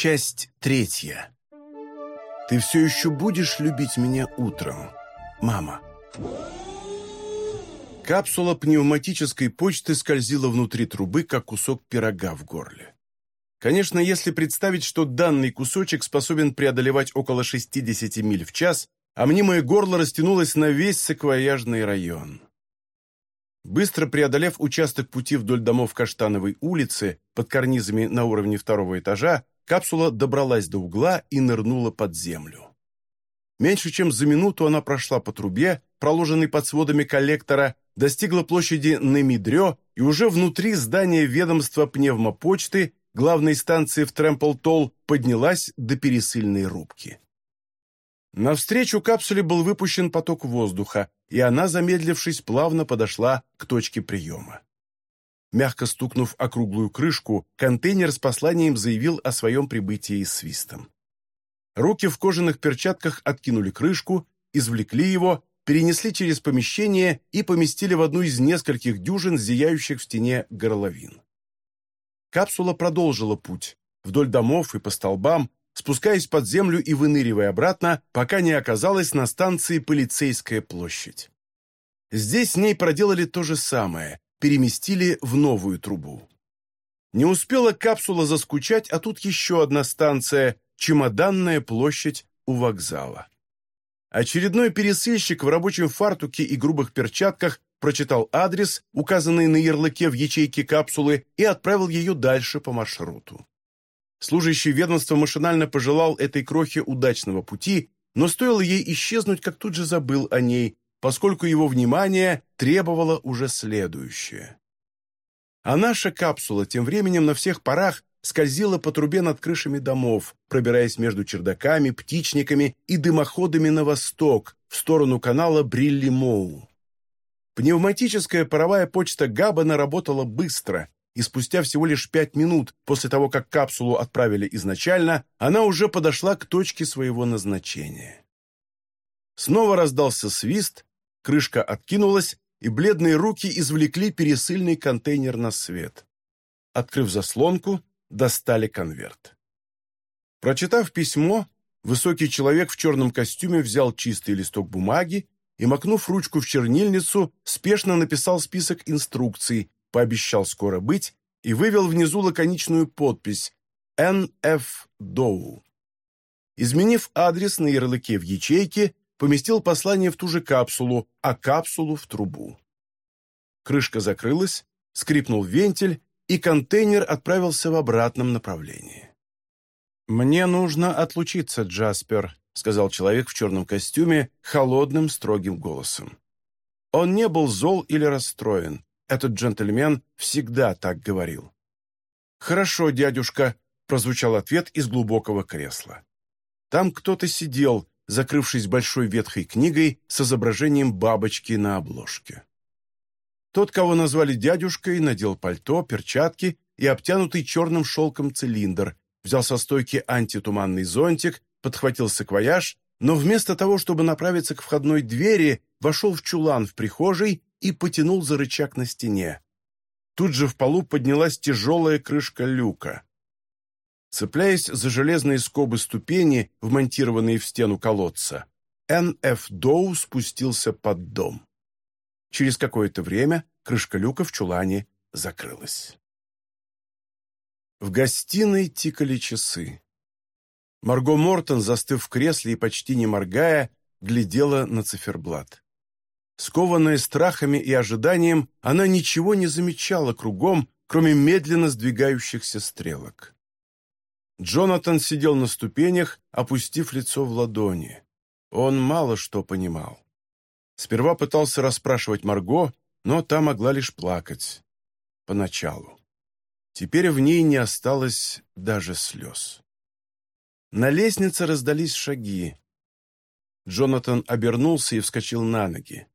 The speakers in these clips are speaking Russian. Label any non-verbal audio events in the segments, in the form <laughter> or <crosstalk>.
Часть третья. Ты все еще будешь любить меня утром, мама? Капсула пневматической почты скользила внутри трубы, как кусок пирога в горле. Конечно, если представить, что данный кусочек способен преодолевать около 60 миль в час, а мнимое горло растянулось на весь саквояжный район. Быстро преодолев участок пути вдоль домов Каштановой улицы под карнизами на уровне второго этажа, капсула добралась до угла и нырнула под землю. Меньше чем за минуту она прошла по трубе, проложенной под сводами коллектора, достигла площади Немидрё и уже внутри здания ведомства пневмопочты, главной станции в Трэмпл-Толл, поднялась до пересыльной рубки. Навстречу капсуле был выпущен поток воздуха, и она, замедлившись, плавно подошла к точке приема. Мягко стукнув округлую крышку, контейнер с посланием заявил о своем прибытии с свистом. Руки в кожаных перчатках откинули крышку, извлекли его, перенесли через помещение и поместили в одну из нескольких дюжин зияющих в стене горловин. Капсула продолжила путь, вдоль домов и по столбам, спускаясь под землю и выныривая обратно, пока не оказалась на станции Полицейская площадь. Здесь с ней проделали то же самое, переместили в новую трубу. Не успела капсула заскучать, а тут еще одна станция – Чемоданная площадь у вокзала. Очередной пересыльщик в рабочем фартуке и грубых перчатках прочитал адрес, указанный на ярлыке в ячейке капсулы, и отправил ее дальше по маршруту. Служащий ведомства машинально пожелал этой крохе удачного пути, но стоило ей исчезнуть, как тут же забыл о ней, поскольку его внимание требовало уже следующее. А наша капсула тем временем на всех парах скользила по трубе над крышами домов, пробираясь между чердаками, птичниками и дымоходами на восток, в сторону канала Брилли-Моу. Пневматическая паровая почта Габбана работала быстро, и спустя всего лишь пять минут после того, как капсулу отправили изначально, она уже подошла к точке своего назначения. Снова раздался свист, крышка откинулась, и бледные руки извлекли пересыльный контейнер на свет. Открыв заслонку, достали конверт. Прочитав письмо, высокий человек в черном костюме взял чистый листок бумаги и, макнув ручку в чернильницу, спешно написал список инструкций, пообещал скоро быть и вывел внизу лаконичную подпись «Н.Ф. Доу». Изменив адрес на ярлыке в ячейке, поместил послание в ту же капсулу, а капсулу в трубу. Крышка закрылась, скрипнул вентиль, и контейнер отправился в обратном направлении. «Мне нужно отлучиться, Джаспер», — сказал человек в черном костюме холодным, строгим голосом. Он не был зол или расстроен. Этот джентльмен всегда так говорил. «Хорошо, дядюшка», — прозвучал ответ из глубокого кресла. Там кто-то сидел, закрывшись большой ветхой книгой с изображением бабочки на обложке. Тот, кого назвали дядюшкой, надел пальто, перчатки и обтянутый черным шелком цилиндр, взял со стойки антитуманный зонтик, подхватил саквояж, но вместо того, чтобы направиться к входной двери, вошел в чулан в прихожей и потянул за рычаг на стене. Тут же в полу поднялась тяжелая крышка люка. Цепляясь за железные скобы ступени, вмонтированные в стену колодца, Н.Ф. Доу спустился под дом. Через какое-то время крышка люка в чулане закрылась. В гостиной тикали часы. Марго Мортон, застыв в кресле и почти не моргая, глядела на циферблат. Скованная страхами и ожиданием, она ничего не замечала кругом, кроме медленно сдвигающихся стрелок. Джонатан сидел на ступенях, опустив лицо в ладони. Он мало что понимал. Сперва пытался расспрашивать Марго, но та могла лишь плакать. Поначалу. Теперь в ней не осталось даже слез. На лестнице раздались шаги. Джонатан обернулся и вскочил на ноги.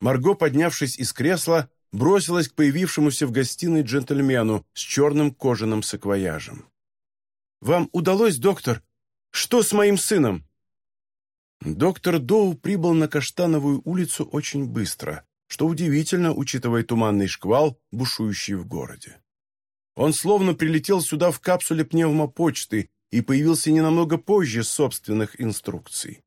Марго, поднявшись из кресла, бросилась к появившемуся в гостиной джентльмену с черным кожаным саквояжем. «Вам удалось, доктор? Что с моим сыном?» Доктор Доу прибыл на Каштановую улицу очень быстро, что удивительно, учитывая туманный шквал, бушующий в городе. Он словно прилетел сюда в капсуле пневмопочты, и появился не намного позже собственных инструкций.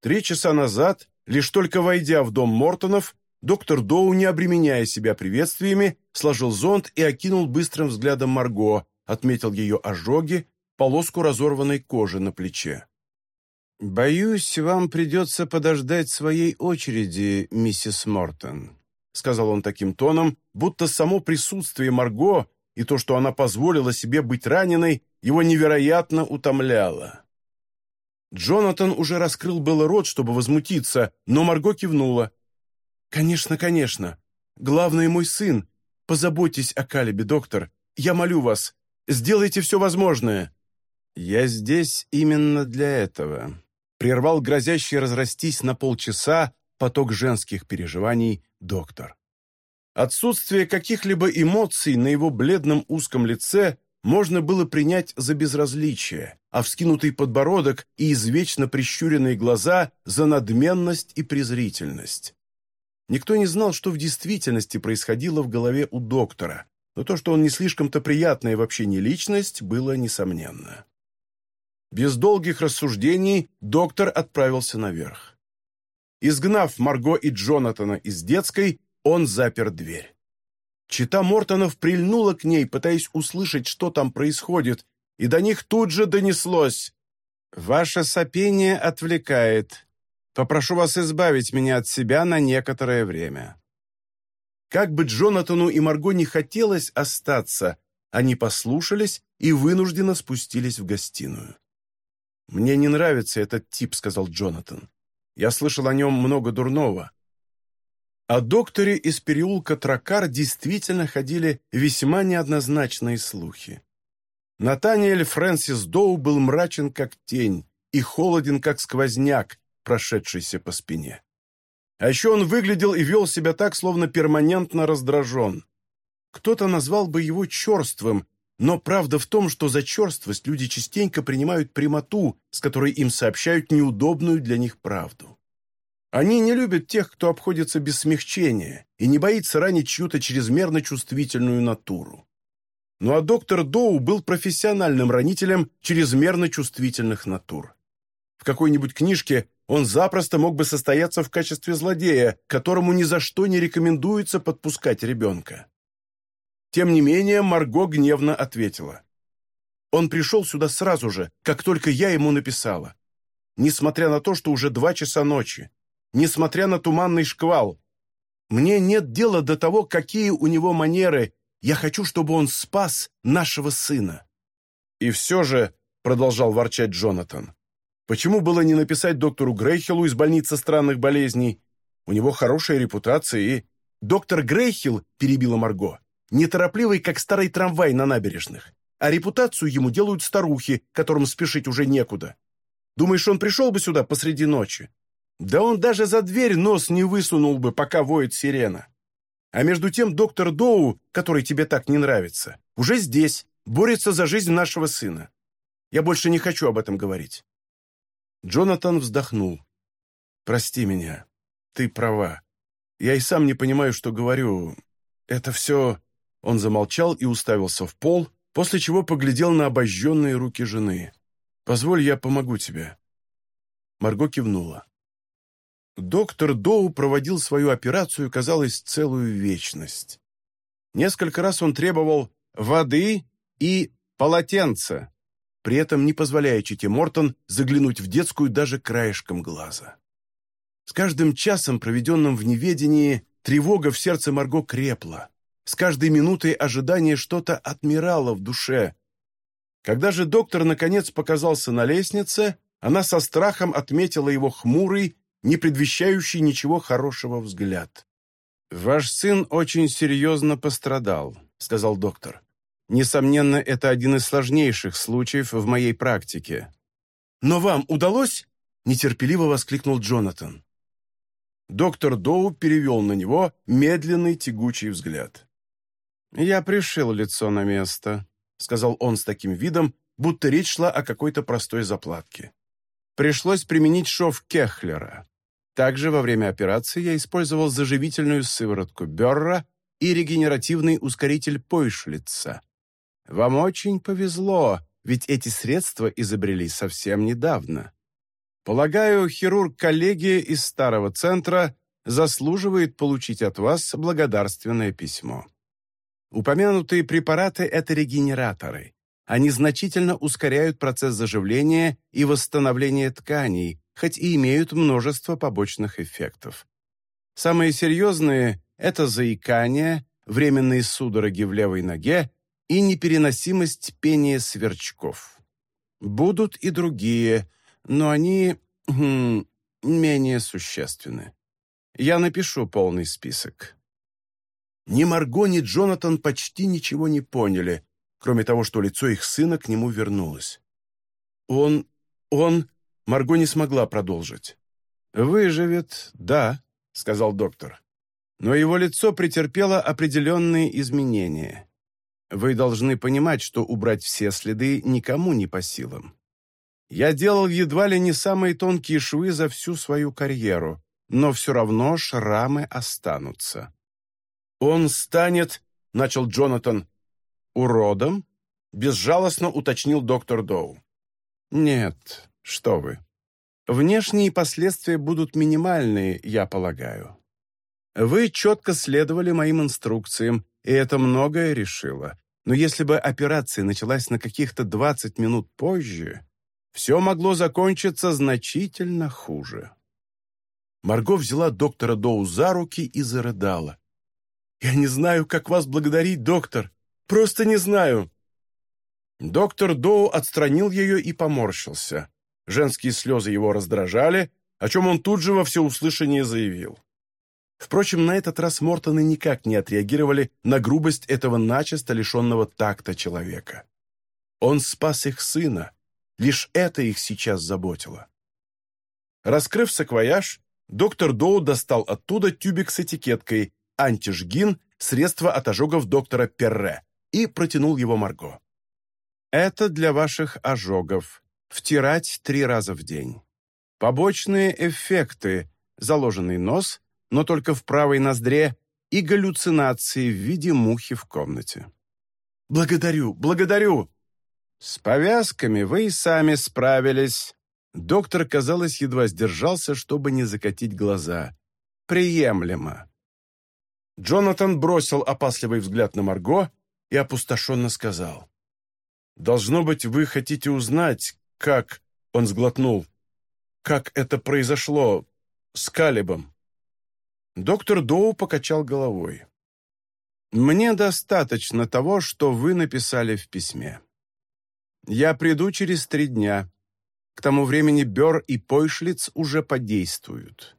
Три часа назад, лишь только войдя в дом Мортонов, доктор Доу, не обременяя себя приветствиями, сложил зонт и окинул быстрым взглядом Марго, отметил ее ожоги, полоску разорванной кожи на плече. «Боюсь, вам придется подождать своей очереди, миссис Мортон», сказал он таким тоном, будто само присутствие Марго и то, что она позволила себе быть раненой, его невероятно утомляло. Джонатан уже раскрыл было рот, чтобы возмутиться, но Марго кивнула. «Конечно, конечно. Главное, мой сын. Позаботьтесь о Калибе, доктор. Я молю вас. Сделайте все возможное». «Я здесь именно для этого», — прервал грозящий разрастись на полчаса поток женских переживаний доктор. Отсутствие каких-либо эмоций на его бледном узком лице можно было принять за безразличие, а вскинутый подбородок и извечно прищуренные глаза за надменность и презрительность. Никто не знал, что в действительности происходило в голове у доктора, но то, что он не слишком-то приятная в общении личность, было несомненно. Без долгих рассуждений доктор отправился наверх. Изгнав Марго и Джонатана из детской, он запер дверь. Чита Мортонов прильнула к ней, пытаясь услышать, что там происходит, и до них тут же донеслось. «Ваше сопение отвлекает. Попрошу вас избавить меня от себя на некоторое время». Как бы Джонатану и Марго не хотелось остаться, они послушались и вынужденно спустились в гостиную. «Мне не нравится этот тип», — сказал Джонатан. «Я слышал о нем много дурного. О докторе из переулка Тракар действительно ходили весьма неоднозначные слухи. Натаниэль Фрэнсис Доу был мрачен, как тень, и холоден, как сквозняк, прошедшийся по спине. А еще он выглядел и вел себя так, словно перманентно раздражен. Кто-то назвал бы его черствым, но правда в том, что за черствость люди частенько принимают прямоту, с которой им сообщают неудобную для них правду. Они не любят тех, кто обходится без смягчения и не боится ранить чью-то чрезмерно чувствительную натуру. Ну а доктор Доу был профессиональным ранителем чрезмерно чувствительных натур. В какой-нибудь книжке он запросто мог бы состояться в качестве злодея, которому ни за что не рекомендуется подпускать ребенка. Тем не менее, Марго гневно ответила. Он пришел сюда сразу же, как только я ему написала. Несмотря на то, что уже два часа ночи несмотря на туманный шквал. Мне нет дела до того, какие у него манеры. Я хочу, чтобы он спас нашего сына». «И все же», — продолжал ворчать Джонатан, «почему было не написать доктору Грейхиллу из больницы странных болезней? У него хорошая репутация и...» «Доктор Грейхилл», — перебила Марго, «неторопливый, как старый трамвай на набережных, а репутацию ему делают старухи, которым спешить уже некуда. Думаешь, он пришел бы сюда посреди ночи? Да он даже за дверь нос не высунул бы, пока воет сирена. А между тем доктор Доу, который тебе так не нравится, уже здесь, борется за жизнь нашего сына. Я больше не хочу об этом говорить». Джонатан вздохнул. «Прости меня. Ты права. Я и сам не понимаю, что говорю. Это все...» Он замолчал и уставился в пол, после чего поглядел на обожженные руки жены. «Позволь, я помогу тебе». Марго кивнула. Доктор Доу проводил свою операцию, казалось, целую вечность. Несколько раз он требовал воды и полотенца, при этом не позволяя Чите Мортон заглянуть в детскую даже краешком глаза. С каждым часом, проведенным в неведении, тревога в сердце Марго крепла. С каждой минутой ожидания что-то отмирало в душе. Когда же доктор наконец показался на лестнице, она со страхом отметила его хмурый, не предвещающий ничего хорошего взгляд. «Ваш сын очень серьезно пострадал», — сказал доктор. «Несомненно, это один из сложнейших случаев в моей практике». «Но вам удалось?» — нетерпеливо воскликнул Джонатан. Доктор Доу перевел на него медленный тягучий взгляд. «Я пришил лицо на место», — сказал он с таким видом, будто речь шла о какой-то простой заплатке. «Пришлось применить шов Кехлера. Также во время операции я использовал заживительную сыворотку Берра и регенеративный ускоритель Пойшлица. Вам очень повезло, ведь эти средства изобрели совсем недавно. Полагаю, хирург коллегии из старого центра заслуживает получить от вас благодарственное письмо. Упомянутые препараты – это регенераторы. Они значительно ускоряют процесс заживления и восстановления тканей, хоть и имеют множество побочных эффектов. Самые серьезные – это заикание, временные судороги в левой ноге и непереносимость пения сверчков. Будут и другие, но они хм, менее существенны. Я напишу полный список. Ни Марго, ни Джонатан почти ничего не поняли, кроме того, что лицо их сына к нему вернулось. «Он... он...» Марго не смогла продолжить. «Выживет, да», — сказал доктор. «Но его лицо претерпело определенные изменения. Вы должны понимать, что убрать все следы никому не по силам. Я делал едва ли не самые тонкие швы за всю свою карьеру, но все равно шрамы останутся. «Он станет», — начал Джонатан, — «уродом?» — безжалостно уточнил доктор Доу. «Нет, что вы. Внешние последствия будут минимальные, я полагаю. Вы четко следовали моим инструкциям, и это многое решило. Но если бы операция началась на каких-то 20 минут позже, все могло закончиться значительно хуже». Марго взяла доктора Доу за руки и зарыдала. «Я не знаю, как вас благодарить, доктор. Просто не знаю». Доктор Доу отстранил ее и поморщился. Женские слезы его раздражали, о чем он тут же во всеуслышание заявил. Впрочем, на этот раз Мортоны никак не отреагировали на грубость этого начисто лишенного такта человека. Он спас их сына. Лишь это их сейчас заботило. Раскрыв саквояж, доктор Доу достал оттуда тюбик с этикеткой антижгин, средство от ожогов доктора Перре, и протянул его Марго. «Это для ваших ожогов. Втирать три раза в день. Побочные эффекты – заложенный нос, но только в правой ноздре, и галлюцинации в виде мухи в комнате». «Благодарю, благодарю!» «С повязками вы и сами справились». Доктор, казалось, едва сдержался, чтобы не закатить глаза. «Приемлемо. Джонатан бросил опасливый взгляд на Марго и опустошенно сказал. «Должно быть, вы хотите узнать, как...» Он сглотнул. «Как это произошло с Калибом?» Доктор Доу покачал головой. «Мне достаточно того, что вы написали в письме. Я приду через три дня. К тому времени Бер и Пойшлиц уже подействуют.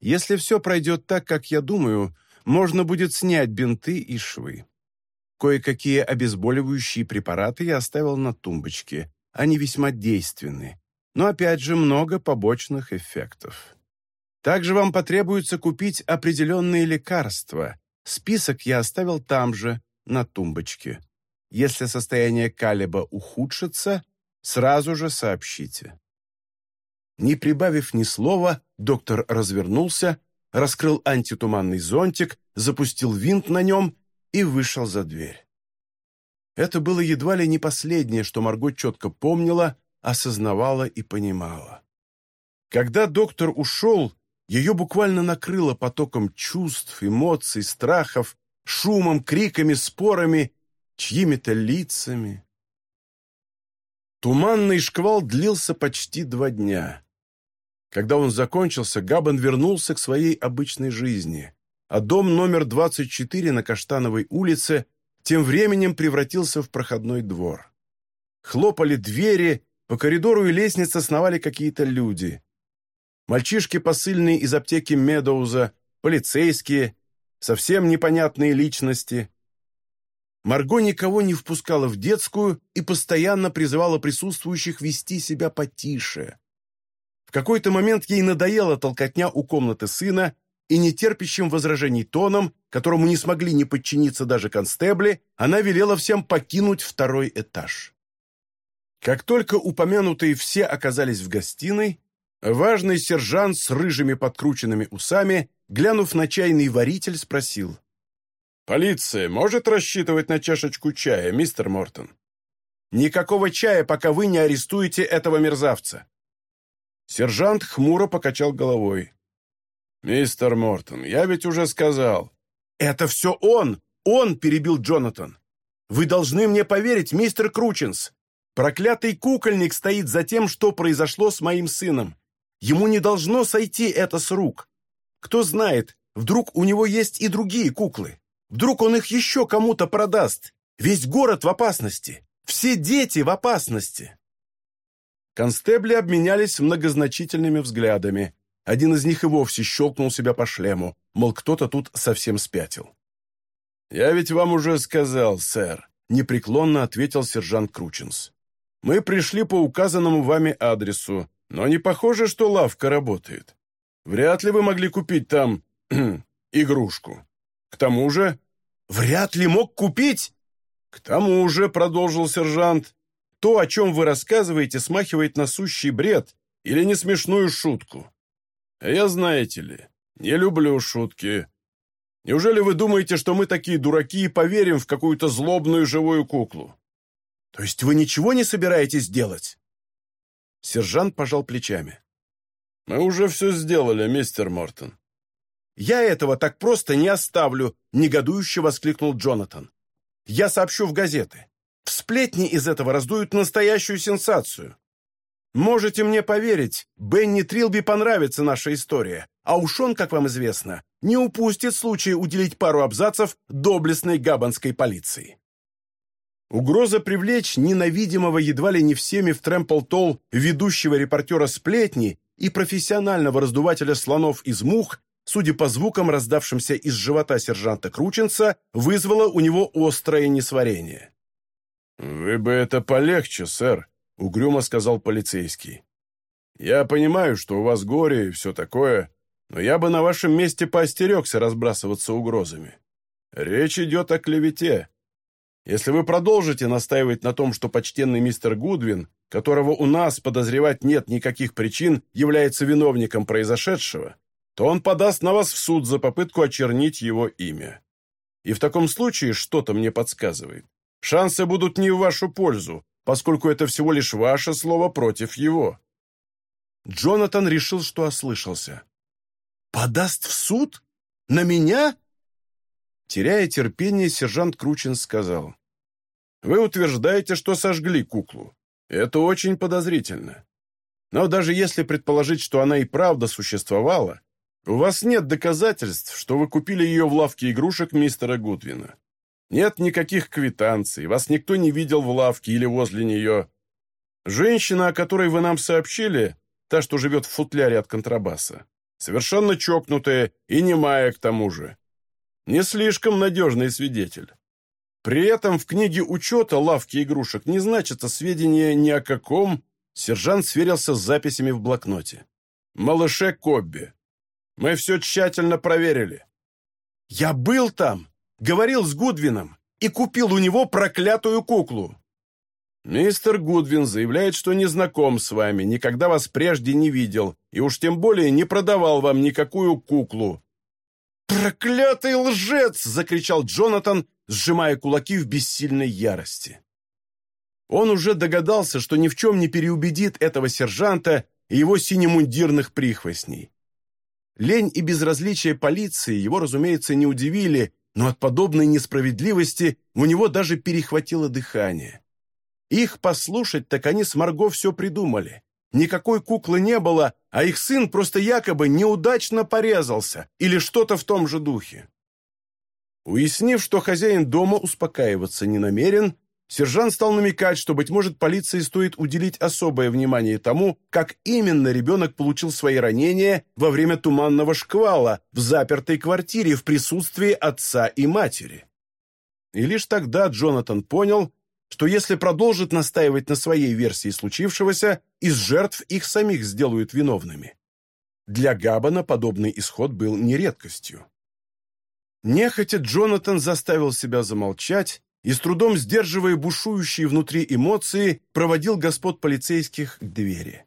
Если все пройдет так, как я думаю, можно будет снять бинты и швы. Кое-какие обезболивающие препараты я оставил на тумбочке. Они весьма действенны. Но опять же много побочных эффектов. Также вам потребуется купить определенные лекарства. Список я оставил там же, на тумбочке. Если состояние Калиба ухудшится, сразу же сообщите. Не прибавив ни слова, доктор развернулся раскрыл антитуманный зонтик, запустил винт на нем и вышел за дверь. Это было едва ли не последнее, что Марго четко помнила, осознавала и понимала. Когда доктор ушел, ее буквально накрыло потоком чувств, эмоций, страхов, шумом, криками, спорами, чьими-то лицами. Туманный шквал длился почти два дня. Когда он закончился, Габан вернулся к своей обычной жизни, а дом номер 24 на Каштановой улице тем временем превратился в проходной двор. Хлопали двери, по коридору и лестнице сновали какие-то люди. Мальчишки посыльные из аптеки Медоуза, полицейские, совсем непонятные личности. Марго никого не впускала в детскую и постоянно призывала присутствующих вести себя потише. В какой-то момент ей надоела толкотня у комнаты сына, и нетерпящим возражений тоном, которому не смогли не подчиниться даже констебли, она велела всем покинуть второй этаж. Как только упомянутые все оказались в гостиной, важный сержант с рыжими подкрученными усами, глянув на чайный варитель, спросил. «Полиция может рассчитывать на чашечку чая, мистер Мортон?» Никакого чая, пока вы не арестуете этого мерзавца!» Сержант хмуро покачал головой. «Мистер Мортон, я ведь уже сказал». «Это все он! Он!» – перебил Джонатан. «Вы должны мне поверить, мистер Крученс. Проклятый кукольник стоит за тем, что произошло с моим сыном. Ему не должно сойти это с рук. Кто знает, вдруг у него есть и другие куклы. Вдруг он их еще кому-то продаст. Весь город в опасности. Все дети в опасности. Констебли обменялись многозначительными взглядами. Один из них и вовсе щелкнул себя по шлему, мол, кто-то тут совсем спятил. «Я ведь вам уже сказал, сэр», — непреклонно ответил сержант Крученс. «Мы пришли по указанному вами адресу, но не похоже, что лавка работает. Вряд ли вы могли купить там <clears throat> игрушку. К тому же...» «Вряд ли мог купить?» «К тому же», — продолжил сержант, «то, о чем вы рассказываете, смахивает на сущий бред или несмешную шутку. А я, знаете ли, не люблю шутки. Неужели вы думаете, что мы такие дураки и поверим в какую-то злобную живую куклу?» «То есть вы ничего не собираетесь делать?» Сержант пожал плечами. «Мы уже все сделали, мистер Мортон». «Я этого так просто не оставлю», — негодующе воскликнул Джонатан. «Я сообщу в газеты. В сплетни из этого раздуют настоящую сенсацию. Можете мне поверить, Бенни Трилби понравится наша история, а уж он, как вам известно, не упустит случая уделить пару абзацев доблестной габанской полиции». Угроза привлечь ненавидимого едва ли не всеми в Трэмпл-Толл ведущего репортера сплетни и профессионального раздувателя слонов из мух, судя по звукам, раздавшимся из живота сержанта Крученца, вызвало у него острое несварение. «Вы бы это полегче, сэр», — угрюмо сказал полицейский. «Я понимаю, что у вас горе и все такое, но я бы на вашем месте поостерегся разбрасываться угрозами. Речь идет о клевете. Если вы продолжите настаивать на том, что почтенный мистер Гудвин которого у нас подозревать нет никаких причин, является виновником произошедшего, то он подаст на вас в суд за попытку очернить его имя. И в таком случае что-то мне подсказывает. Шансы будут не в вашу пользу, поскольку это всего лишь ваше слово против его». Джонатан решил, что ослышался. «Подаст в суд? На меня?» Теряя терпение, сержант Кручин сказал. «Вы утверждаете, что сожгли куклу. Это очень подозрительно. Но даже если предположить, что она и правда существовала, у вас нет доказательств, что вы купили ее в лавке игрушек мистера Гудвина. Нет никаких квитанций, вас никто не видел в лавке или возле нее. Женщина, о которой вы нам сообщили, та, что живет в футляре от контрабаса, совершенно чокнутая и немая к тому же. Не слишком надежный свидетель. При этом в книге учета лавки игрушек не значится сведения ни о каком. Сержант сверился с записями в блокноте. «Малыше Кобби. Мы все тщательно проверили». «Я был там, говорил с Гудвином и купил у него проклятую куклу». «Мистер Гудвин заявляет, что не знаком с вами, никогда вас прежде не видел и уж тем более не продавал вам никакую куклу». «Проклятый лжец!» — закричал Джонатан, сжимая кулаки в бессильной ярости. Он уже догадался, что ни в чем не переубедит этого сержанта и его синемундирных прихвостней. Лень и безразличие полиции его, разумеется, не удивили, но от подобной несправедливости у него даже перехватило дыхание. Их послушать, так они с Марго все придумали. Никакой куклы не было, а их сын просто якобы неудачно порезался или что-то в том же духе. Уяснив, что хозяин дома успокаиваться не намерен, сержант стал намекать, что, быть может, полиции стоит уделить особое внимание тому, как именно ребенок получил свои ранения во время туманного шквала в запертой квартире в присутствии отца и матери. И лишь тогда Джонатан понял, что если продолжит настаивать на своей версии случившегося, из жертв их самих сделают виновными. Для Габбана подобный исход был не редкостью. Нехотя Джонатан заставил себя замолчать и, с трудом сдерживая бушующие внутри эмоции, проводил господ полицейских к двери.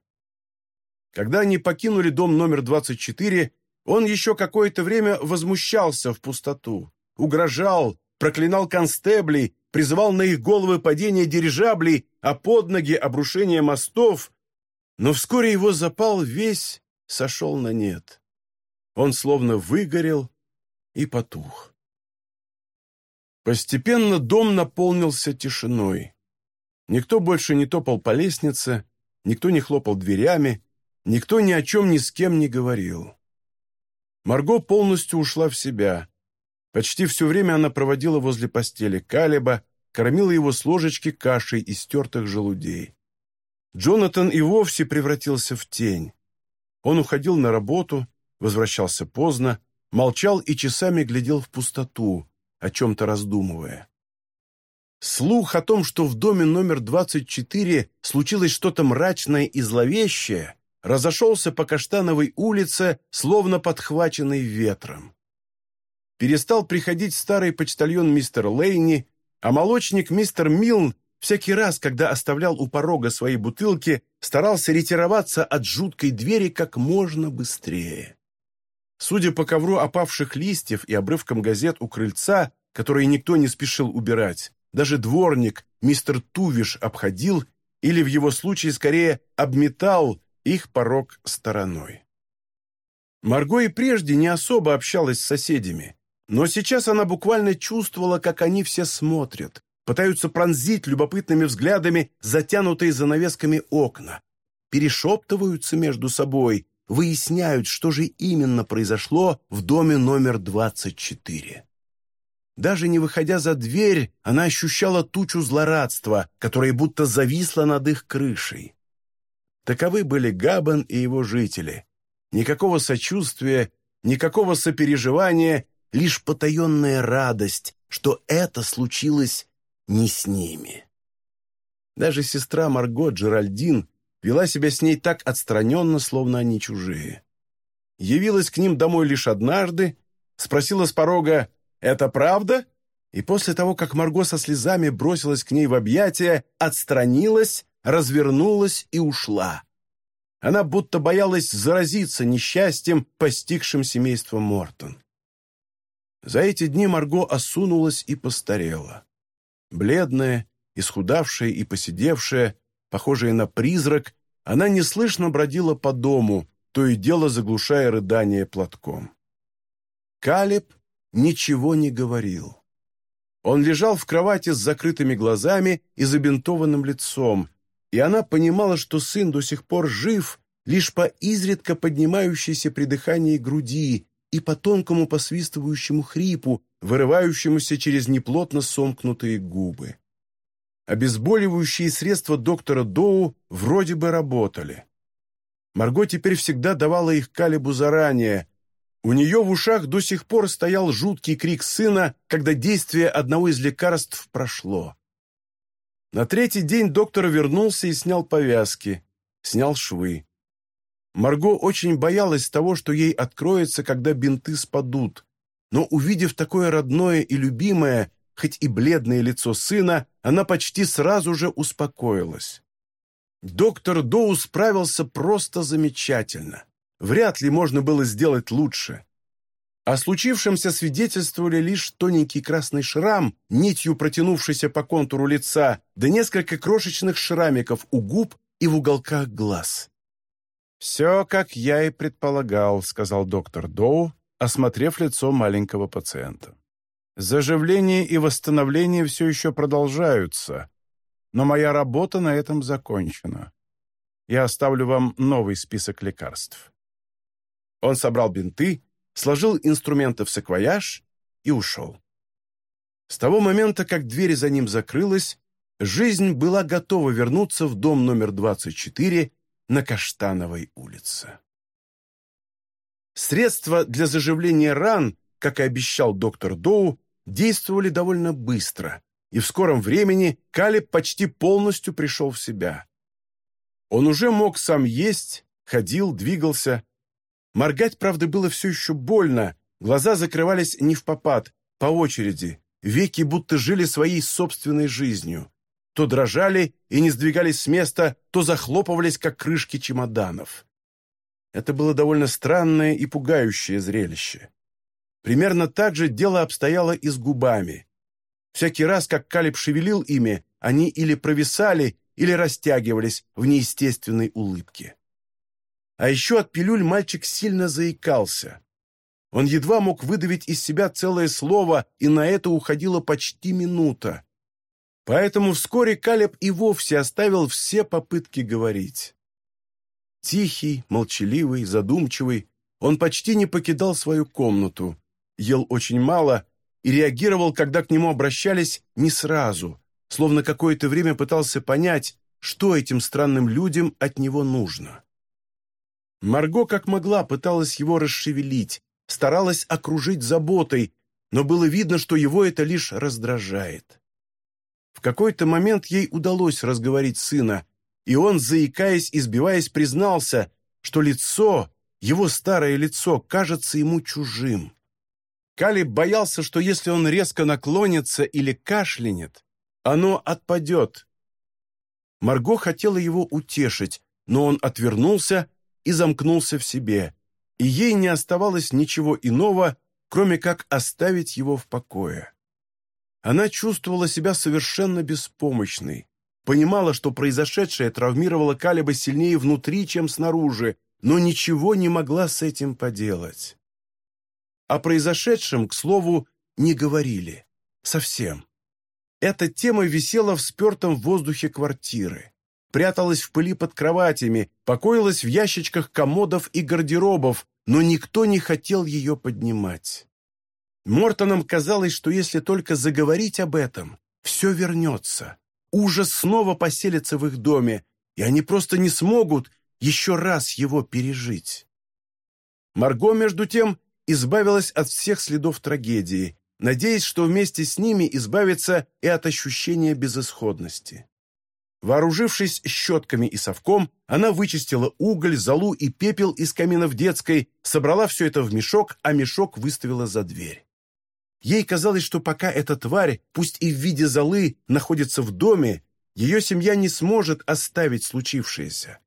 Когда они покинули дом номер 24, он еще какое-то время возмущался в пустоту, угрожал, проклинал констеблей призывал на их головы падение дирижаблей, а под ноги обрушение мостов, но вскоре его запал весь сошел на нет. Он словно выгорел и потух. Постепенно дом наполнился тишиной. Никто больше не топал по лестнице, никто не хлопал дверями, никто ни о чем ни с кем не говорил. Марго полностью ушла в себя. Почти все время она проводила возле постели Калеба, кормила его с ложечки кашей из тертых желудей. Джонатан и вовсе превратился в тень. Он уходил на работу, возвращался поздно, молчал и часами глядел в пустоту, о чем-то раздумывая. Слух о том, что в доме номер 24 случилось что-то мрачное и зловещее, разошелся по Каштановой улице, словно подхваченный ветром. Перестал приходить старый почтальон мистер Лейни, а молочник мистер Милн всякий раз, когда оставлял у порога свои бутылки, старался ретироваться от жуткой двери как можно быстрее. Судя по ковру опавших листьев и обрывкам газет у крыльца, которые никто не спешил убирать, даже дворник, мистер Тувиш, обходил или в его случае скорее обметал их порог стороной. Марго и прежде не особо общалась с соседями, но сейчас она буквально чувствовала, как они все смотрят, пытаются пронзить любопытными взглядами затянутые занавесками окна, перешептываются между собой, выясняют, что же именно произошло в доме номер 24. Даже не выходя за дверь, она ощущала тучу злорадства, которая будто зависла над их крышей. Таковы были Габан и его жители. Никакого сочувствия, никакого сопереживания, лишь потаенная радость, что это случилось не с ними. Даже сестра Марго Джеральдин вела себя с ней так отстраненно, словно они чужие. Явилась к ним домой лишь однажды, спросила с порога «Это правда?» и после того, как Марго со слезами бросилась к ней в объятия, отстранилась, развернулась и ушла. Она будто боялась заразиться несчастьем, постигшим семейство Мортон. За эти дни Марго осунулась и постарела. Бледная, исхудавшая и посидевшая, Похожая на призрак, она неслышно бродила по дому, то и дело заглушая рыдание платком. Калеб ничего не говорил. Он лежал в кровати с закрытыми глазами и забинтованным лицом, и она понимала, что сын до сих пор жив лишь по изредка поднимающейся при дыхании груди и по тонкому посвистывающему хрипу, вырывающемуся через неплотно сомкнутые губы. Обезболивающие средства доктора Доу вроде бы работали. Марго теперь всегда давала их Калибу заранее. У нее в ушах до сих пор стоял жуткий крик сына, когда действие одного из лекарств прошло. На третий день доктор вернулся и снял повязки, снял швы. Марго очень боялась того, что ей откроется, когда бинты спадут, но, увидев такое родное и любимое, хоть и бледное лицо сына, она почти сразу же успокоилась. Доктор Доу справился просто замечательно. Вряд ли можно было сделать лучше. О случившемся свидетельствовали лишь тоненький красный шрам, нитью протянувшийся по контуру лица, да несколько крошечных шрамиков у губ и в уголках глаз. «Все, как я и предполагал», — сказал доктор Доу, осмотрев лицо маленького пациента. Заживление и восстановление все еще продолжаются, но моя работа на этом закончена. Я оставлю вам новый список лекарств». Он собрал бинты, сложил инструменты в саквояж и ушел. С того момента, как дверь за ним закрылась, жизнь была готова вернуться в дом номер 24 на Каштановой улице. Средства для заживления ран как и обещал доктор Доу, действовали довольно быстро, и в скором времени Калиб почти полностью пришел в себя. Он уже мог сам есть, ходил, двигался. Моргать, правда, было все еще больно, глаза закрывались не в попад, по очереди, веки будто жили своей собственной жизнью. То дрожали и не сдвигались с места, то захлопывались, как крышки чемоданов. Это было довольно странное и пугающее зрелище. Примерно так же дело обстояло и с губами. Всякий раз, как Калиб шевелил ими, они или провисали, или растягивались в неестественной улыбке. А еще от пилюль мальчик сильно заикался. Он едва мог выдавить из себя целое слово, и на это уходила почти минута. Поэтому вскоре Калеб и вовсе оставил все попытки говорить. Тихий, молчаливый, задумчивый, он почти не покидал свою комнату, ел очень мало и реагировал, когда к нему обращались, не сразу, словно какое-то время пытался понять, что этим странным людям от него нужно. Марго как могла пыталась его расшевелить, старалась окружить заботой, но было видно, что его это лишь раздражает. В какой-то момент ей удалось разговорить сына, и он, заикаясь и сбиваясь, признался, что лицо, его старое лицо, кажется ему чужим. Калиб боялся, что если он резко наклонится или кашлянет, оно отпадет. Марго хотела его утешить, но он отвернулся и замкнулся в себе, и ей не оставалось ничего иного, кроме как оставить его в покое. Она чувствовала себя совершенно беспомощной, понимала, что произошедшее травмировало Калиба сильнее внутри, чем снаружи, но ничего не могла с этим поделать. О произошедшем, к слову, не говорили. Совсем. Эта тема висела в спертом воздухе квартиры. Пряталась в пыли под кроватями, покоилась в ящичках комодов и гардеробов, но никто не хотел ее поднимать. Мортонам казалось, что если только заговорить об этом, все вернется. Ужас снова поселится в их доме, и они просто не смогут еще раз его пережить. Марго, между тем, избавилась от всех следов трагедии, надеясь, что вместе с ними избавится и от ощущения безысходности. Вооружившись щетками и совком, она вычистила уголь, золу и пепел из камина в детской, собрала все это в мешок, а мешок выставила за дверь. Ей казалось, что пока эта тварь, пусть и в виде золы, находится в доме, ее семья не сможет оставить случившееся.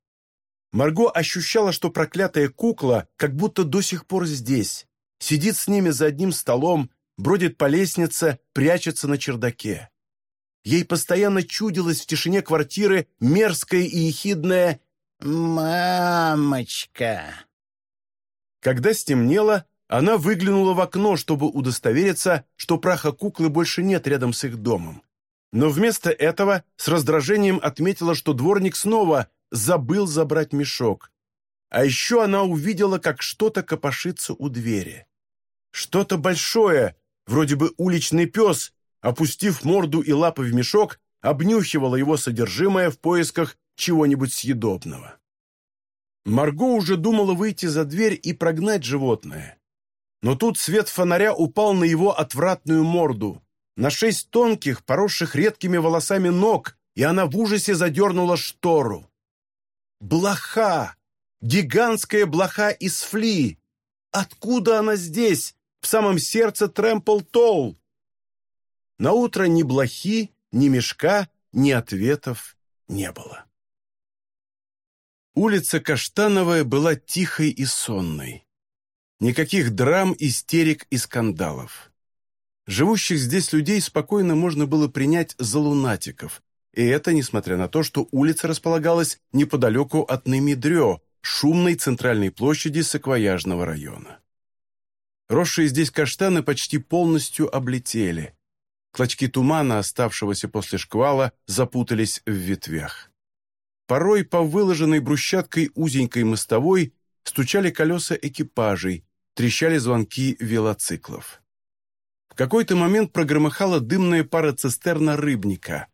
Марго ощущала, что проклятая кукла как будто до сих пор здесь, сидит с ними за одним столом, бродит по лестнице, прячется на чердаке. Ей постоянно чудилось в тишине квартиры мерзкое и ехидное «Мамочка». Когда стемнело, она выглянула в окно, чтобы удостовериться, что праха куклы больше нет рядом с их домом. Но вместо этого с раздражением отметила, что дворник снова забыл забрать мешок. А еще она увидела, как что-то копошится у двери. Что-то большое, вроде бы уличный пес, опустив морду и лапы в мешок, обнюхивало его содержимое в поисках чего-нибудь съедобного. Марго уже думала выйти за дверь и прогнать животное. Но тут свет фонаря упал на его отвратную морду, на шесть тонких, поросших редкими волосами ног, и она в ужасе задернула штору. Блоха! Гигантская блоха из фли! Откуда она здесь, в самом сердце Трэмпл-Толл? утро ни блохи, ни мешка, ни ответов не было. Улица Каштановая была тихой и сонной. Никаких драм, истерик и скандалов. Живущих здесь людей спокойно можно было принять за лунатиков, и это несмотря на то, что улица располагалась неподалеку от Немидрё, шумной центральной площади Саквояжного района. Росшие здесь каштаны почти полностью облетели. Клочки тумана, оставшегося после шквала, запутались в ветвях. Порой по выложенной брусчаткой узенькой мостовой стучали колеса экипажей, трещали звонки велоциклов. В какой-то момент прогромыхала дымная пара цистерна рыбника.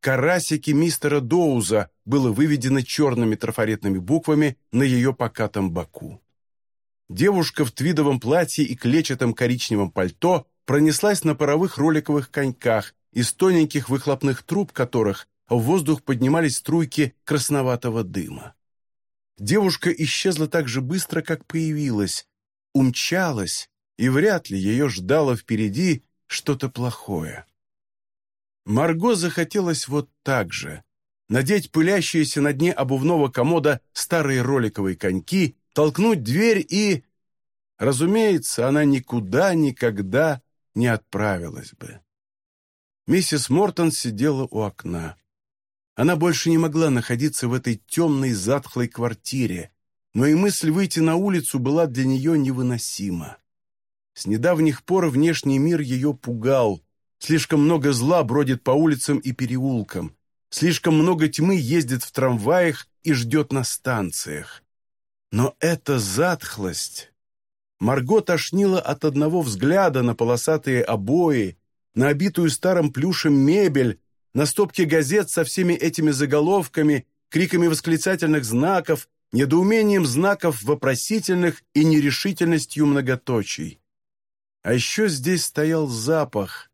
«Карасики мистера Доуза» было выведено черными трафаретными буквами на ее покатом боку. Девушка в твидовом платье и клетчатом коричневом пальто пронеслась на паровых роликовых коньках, из тоненьких выхлопных труб которых в воздух поднимались струйки красноватого дыма. Девушка исчезла так же быстро, как появилась, умчалась, и вряд ли ее ждало впереди что-то плохое. Марго захотелось вот так же надеть пылящиеся на дне обувного комода старые роликовые коньки, толкнуть дверь и... Разумеется, она никуда никогда не отправилась бы. Миссис Мортон сидела у окна. Она больше не могла находиться в этой темной, затхлой квартире, но и мысль выйти на улицу была для нее невыносима. С недавних пор внешний мир ее пугал. Слишком много зла бродит по улицам и переулкам. Слишком много тьмы ездит в трамваях и ждет на станциях. Но эта затхлость... Марго тошнила от одного взгляда на полосатые обои, на обитую старым плюшем мебель, на стопки газет со всеми этими заголовками, криками восклицательных знаков, недоумением знаков вопросительных и нерешительностью многоточий. А еще здесь стоял запах,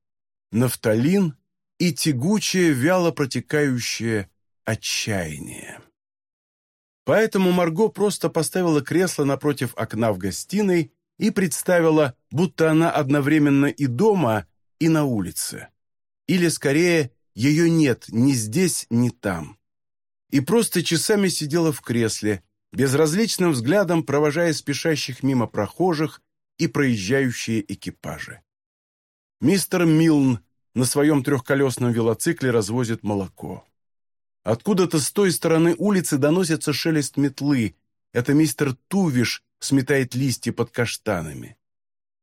нафталин и тягучее, вяло протекающее отчаяние. Поэтому Марго просто поставила кресло напротив окна в гостиной и представила, будто она одновременно и дома, и на улице. Или, скорее, ее нет ни здесь, ни там. И просто часами сидела в кресле, безразличным взглядом провожая спешащих мимо прохожих и проезжающие экипажи. Мистер Милн на своем трехколесном велоцикле развозит молоко. Откуда-то с той стороны улицы доносится шелест метлы. Это мистер Тувиш сметает листья под каштанами.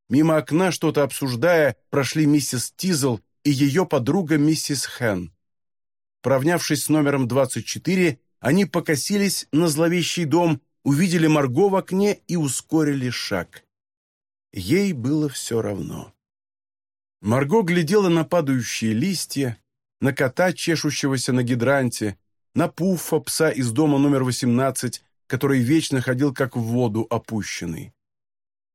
Мимо окна, что-то обсуждая, прошли миссис Тизл и ее подруга миссис Хэн. Провнявшись с номером 24, они покосились на зловещий дом, увидели Марго в окне и ускорили шаг. Ей было все равно. Марго глядела на падающие листья, на кота, чешущегося на гидранте, на Пуффа, пса из дома номер 18, который вечно ходил как в воду опущенный.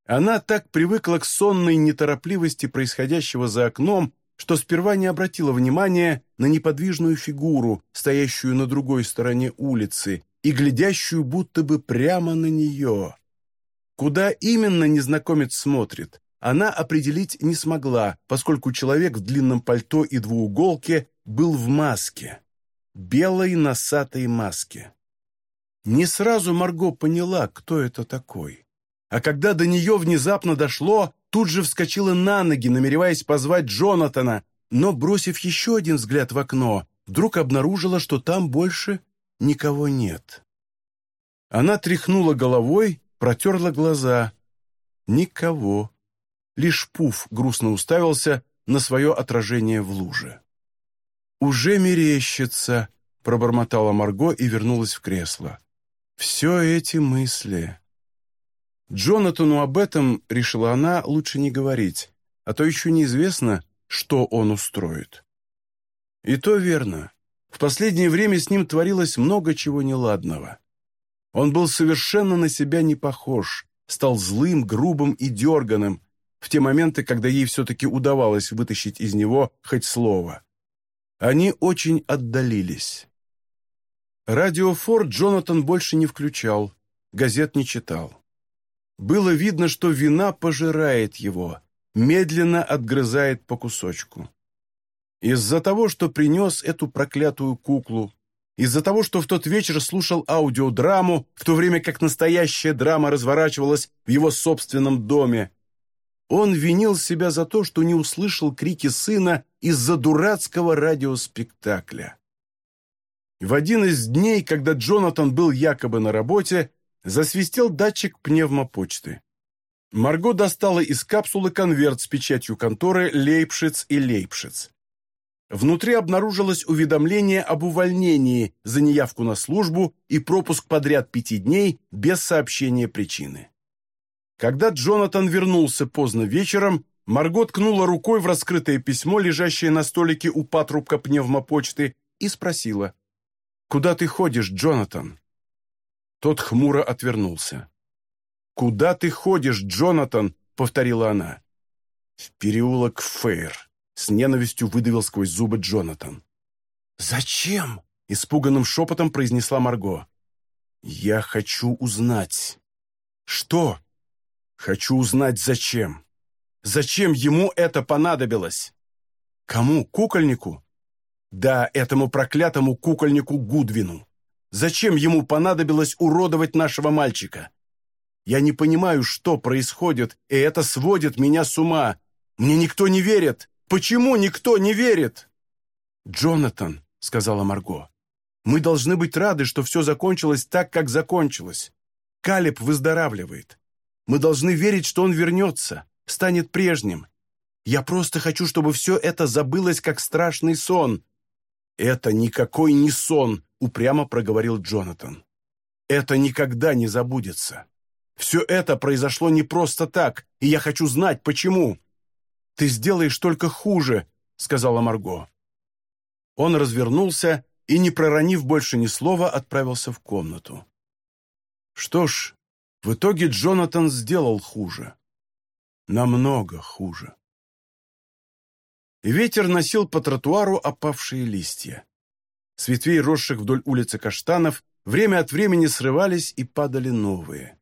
Она так привыкла к сонной неторопливости происходящего за окном, что сперва не обратила внимания на неподвижную фигуру, стоящую на другой стороне улицы и глядящую будто бы прямо на нее. Куда именно незнакомец смотрит, она определить не смогла, поскольку человек в длинном пальто и двууголке был в маске. Белой носатой маске. Не сразу Марго поняла, кто это такой. А когда до нее внезапно дошло, тут же вскочила на ноги, намереваясь позвать Джонатана, но, бросив еще один взгляд в окно, вдруг обнаружила, что там больше никого нет. Она тряхнула головой, протерла глаза. Никого. Лишь Пуф грустно уставился на свое отражение в луже. «Уже мерещится», — пробормотала Марго и вернулась в кресло. «Все эти мысли...» Джонатану об этом, решила она, лучше не говорить, а то еще неизвестно, что он устроит. И то верно. В последнее время с ним творилось много чего неладного. Он был совершенно на себя не похож, стал злым, грубым и дерганым в те моменты, когда ей все-таки удавалось вытащить из него хоть слово. Они очень отдалились. Радиофор Джонатан больше не включал, газет не читал. Было видно, что вина пожирает его, медленно отгрызает по кусочку. Из-за того, что принес эту проклятую куклу, из-за того, что в тот вечер слушал аудиодраму, в то время как настоящая драма разворачивалась в его собственном доме, он винил себя за то, что не услышал крики сына из-за дурацкого радиоспектакля. В один из дней, когда Джонатан был якобы на работе, Засвистел датчик пневмопочты. Марго достала из капсулы конверт с печатью конторы «Лейпшиц и Лейпшиц». Внутри обнаружилось уведомление об увольнении за неявку на службу и пропуск подряд пяти дней без сообщения причины. Когда Джонатан вернулся поздно вечером, Марго ткнула рукой в раскрытое письмо, лежащее на столике у патрубка пневмопочты, и спросила, «Куда ты ходишь, Джонатан?» Тот хмуро отвернулся. «Куда ты ходишь, Джонатан?» — повторила она. «В переулок Фейр», — с ненавистью выдавил сквозь зубы Джонатан. «Зачем?» — испуганным шепотом произнесла Марго. «Я хочу узнать». «Что?» «Хочу узнать, зачем. Зачем ему это понадобилось?» «Кому? Кукольнику?» «Да, этому проклятому кукольнику Гудвину». Зачем ему понадобилось уродовать нашего мальчика? Я не понимаю, что происходит, и это сводит меня с ума. Мне никто не верит. Почему никто не верит?» «Джонатан», — сказала Марго, — «мы должны быть рады, что все закончилось так, как закончилось. Калеб выздоравливает. Мы должны верить, что он вернется, станет прежним. Я просто хочу, чтобы все это забылось, как страшный сон». «Это никакой не сон», — упрямо проговорил Джонатан. «Это никогда не забудется. Все это произошло не просто так, и я хочу знать, почему». «Ты сделаешь только хуже», — сказала Марго. Он развернулся и, не проронив больше ни слова, отправился в комнату. Что ж, в итоге Джонатан сделал хуже. Намного хуже. Ветер носил по тротуару опавшие листья. С ветвей, росших вдоль улицы каштанов, время от времени срывались и падали новые.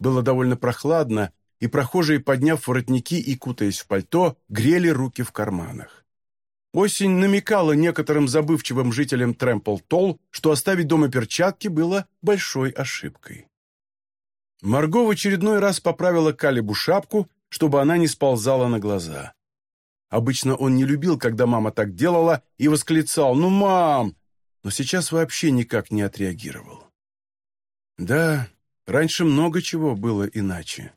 Было довольно прохладно, и прохожие, подняв воротники и кутаясь в пальто, грели руки в карманах. Осень намекала некоторым забывчивым жителям Трэмпл-Толл, что оставить дома перчатки было большой ошибкой. Марго в очередной раз поправила Калибу шапку, чтобы она не сползала на глаза. Обычно он не любил, когда мама так делала, и восклицал «Ну, мам!», но сейчас вообще никак не отреагировал. Да, раньше много чего было иначе.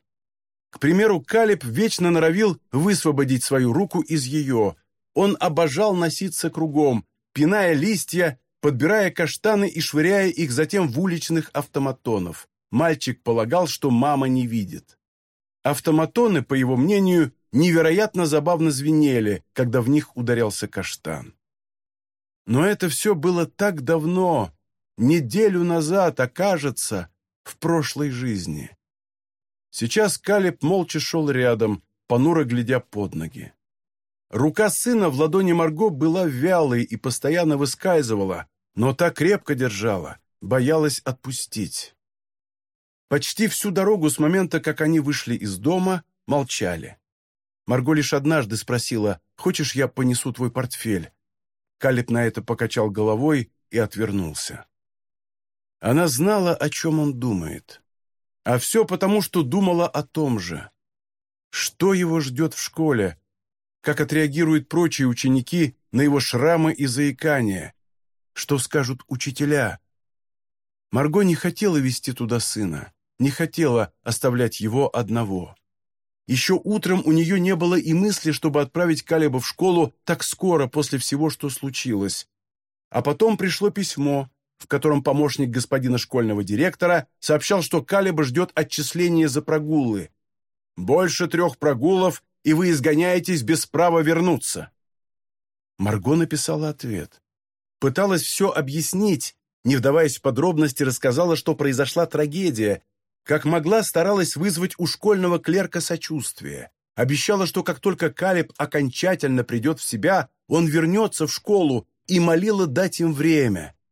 К примеру, Калиб вечно норовил высвободить свою руку из ее. Он обожал носиться кругом, пиная листья, подбирая каштаны и швыряя их затем в уличных автоматонов. Мальчик полагал, что мама не видит. Автоматоны, по его мнению, невероятно забавно звенели, когда в них ударялся каштан. Но это все было так давно, неделю назад, окажется, в прошлой жизни. Сейчас Калеб молча шел рядом, понуро глядя под ноги. Рука сына в ладони Марго была вялой и постоянно выскальзывала, но та крепко держала, боялась отпустить. Почти всю дорогу с момента, как они вышли из дома, молчали. Марго лишь однажды спросила, «Хочешь, я понесу твой портфель?» Калеб на это покачал головой и отвернулся. Она знала, о чем он думает. А все потому, что думала о том же. Что его ждет в школе? Как отреагируют прочие ученики на его шрамы и заикания? Что скажут учителя? Марго не хотела вести туда сына, не хотела оставлять его одного. Еще утром у нее не было и мысли, чтобы отправить Калеба в школу так скоро после всего, что случилось. А потом пришло письмо, в котором помощник господина школьного директора сообщал, что Калиба ждет отчисления за прогулы. «Больше трех прогулов, и вы изгоняетесь без права вернуться». Марго написала ответ. Пыталась все объяснить, не вдаваясь в подробности, рассказала, что произошла трагедия, как могла старалась вызвать у школьного клерка сочувствие. Обещала, что как только Калиб окончательно придет в себя, он вернется в школу и молила дать им время –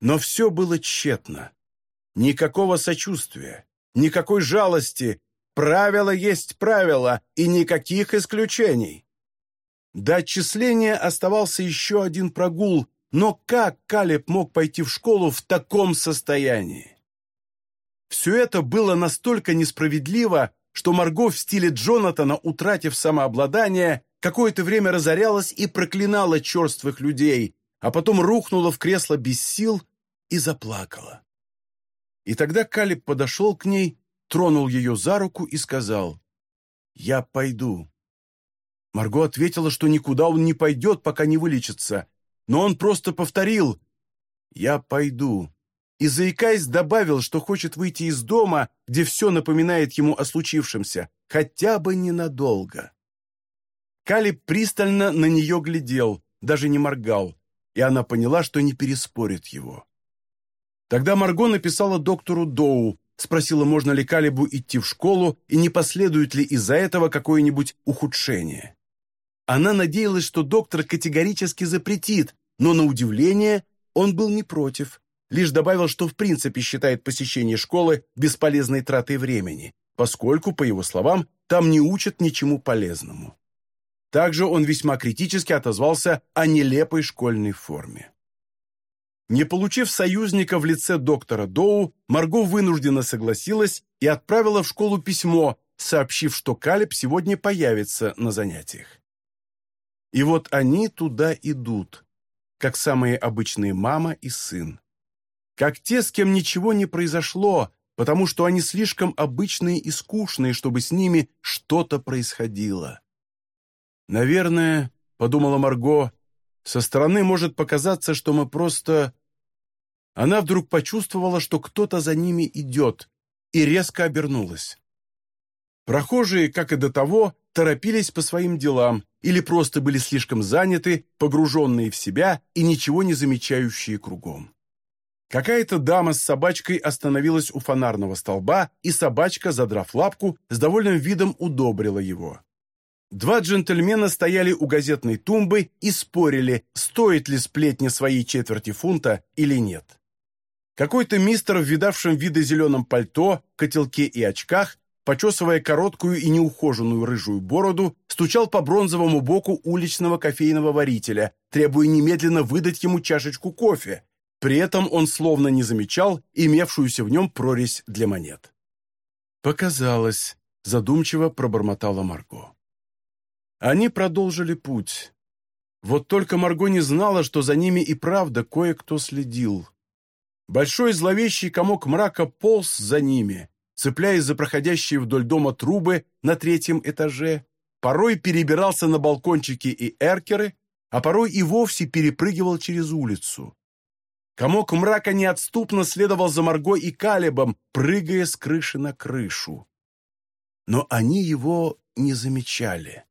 но все было тщетно. Никакого сочувствия, никакой жалости. Правило есть правило, и никаких исключений. До отчисления оставался еще один прогул, но как Калеб мог пойти в школу в таком состоянии? Все это было настолько несправедливо, что Марго в стиле Джонатана, утратив самообладание, какое-то время разорялась и проклинала черствых людей, а потом рухнула в кресло без сил и заплакала. И тогда Калиб подошел к ней, тронул ее за руку и сказал, «Я пойду». Марго ответила, что никуда он не пойдет, пока не вылечится, но он просто повторил «Я пойду» и, заикаясь, добавил, что хочет выйти из дома, где все напоминает ему о случившемся, хотя бы ненадолго. Калиб пристально на нее глядел, даже не моргал, и она поняла, что не переспорит его. Тогда Марго написала доктору Доу, спросила, можно ли Калибу идти в школу и не последует ли из-за этого какое-нибудь ухудшение. Она надеялась, что доктор категорически запретит, но, на удивление, он был не против. Лишь добавил, что в принципе считает посещение школы бесполезной тратой времени, поскольку, по его словам, там не учат ничему полезному. Также он весьма критически отозвался о нелепой школьной форме. Не получив союзника в лице доктора Доу, Марго вынужденно согласилась и отправила в школу письмо, сообщив, что Калеб сегодня появится на занятиях. И вот они туда идут, как самые обычные мама и сын. Как те, с кем ничего не произошло, потому что они слишком обычные и скучные, чтобы с ними что-то происходило. «Наверное, — подумала Марго, — со стороны может показаться, что мы просто...» Она вдруг почувствовала, что кто-то за ними идет, и резко обернулась. Прохожие, как и до того, торопились по своим делам или просто были слишком заняты, погруженные в себя и ничего не замечающие кругом. Какая-то дама с собачкой остановилась у фонарного столба, и собачка, задрав лапку, с довольным видом удобрила его. Два джентльмена стояли у газетной тумбы и спорили, стоит ли сплетня своей четверти фунта или нет. Какой-то мистер в видавшем виды зеленом пальто, котелке и очках, почесывая короткую и неухоженную рыжую бороду, стучал по бронзовому боку уличного кофейного варителя, требуя немедленно выдать ему чашечку кофе, при этом он словно не замечал имевшуюся в нем прорезь для монет. «Показалось», — задумчиво пробормотала Марго. Они продолжили путь. Вот только Марго не знала, что за ними и правда кое-кто следил. Большой зловещий комок мрака полз за ними, цепляясь за проходящие вдоль дома трубы на третьем этаже, порой перебирался на балкончики и эркеры, а порой и вовсе перепрыгивал через улицу. Комок мрака неотступно следовал за Марго и Калебом, прыгая с крыши на крышу. Но они его не замечали.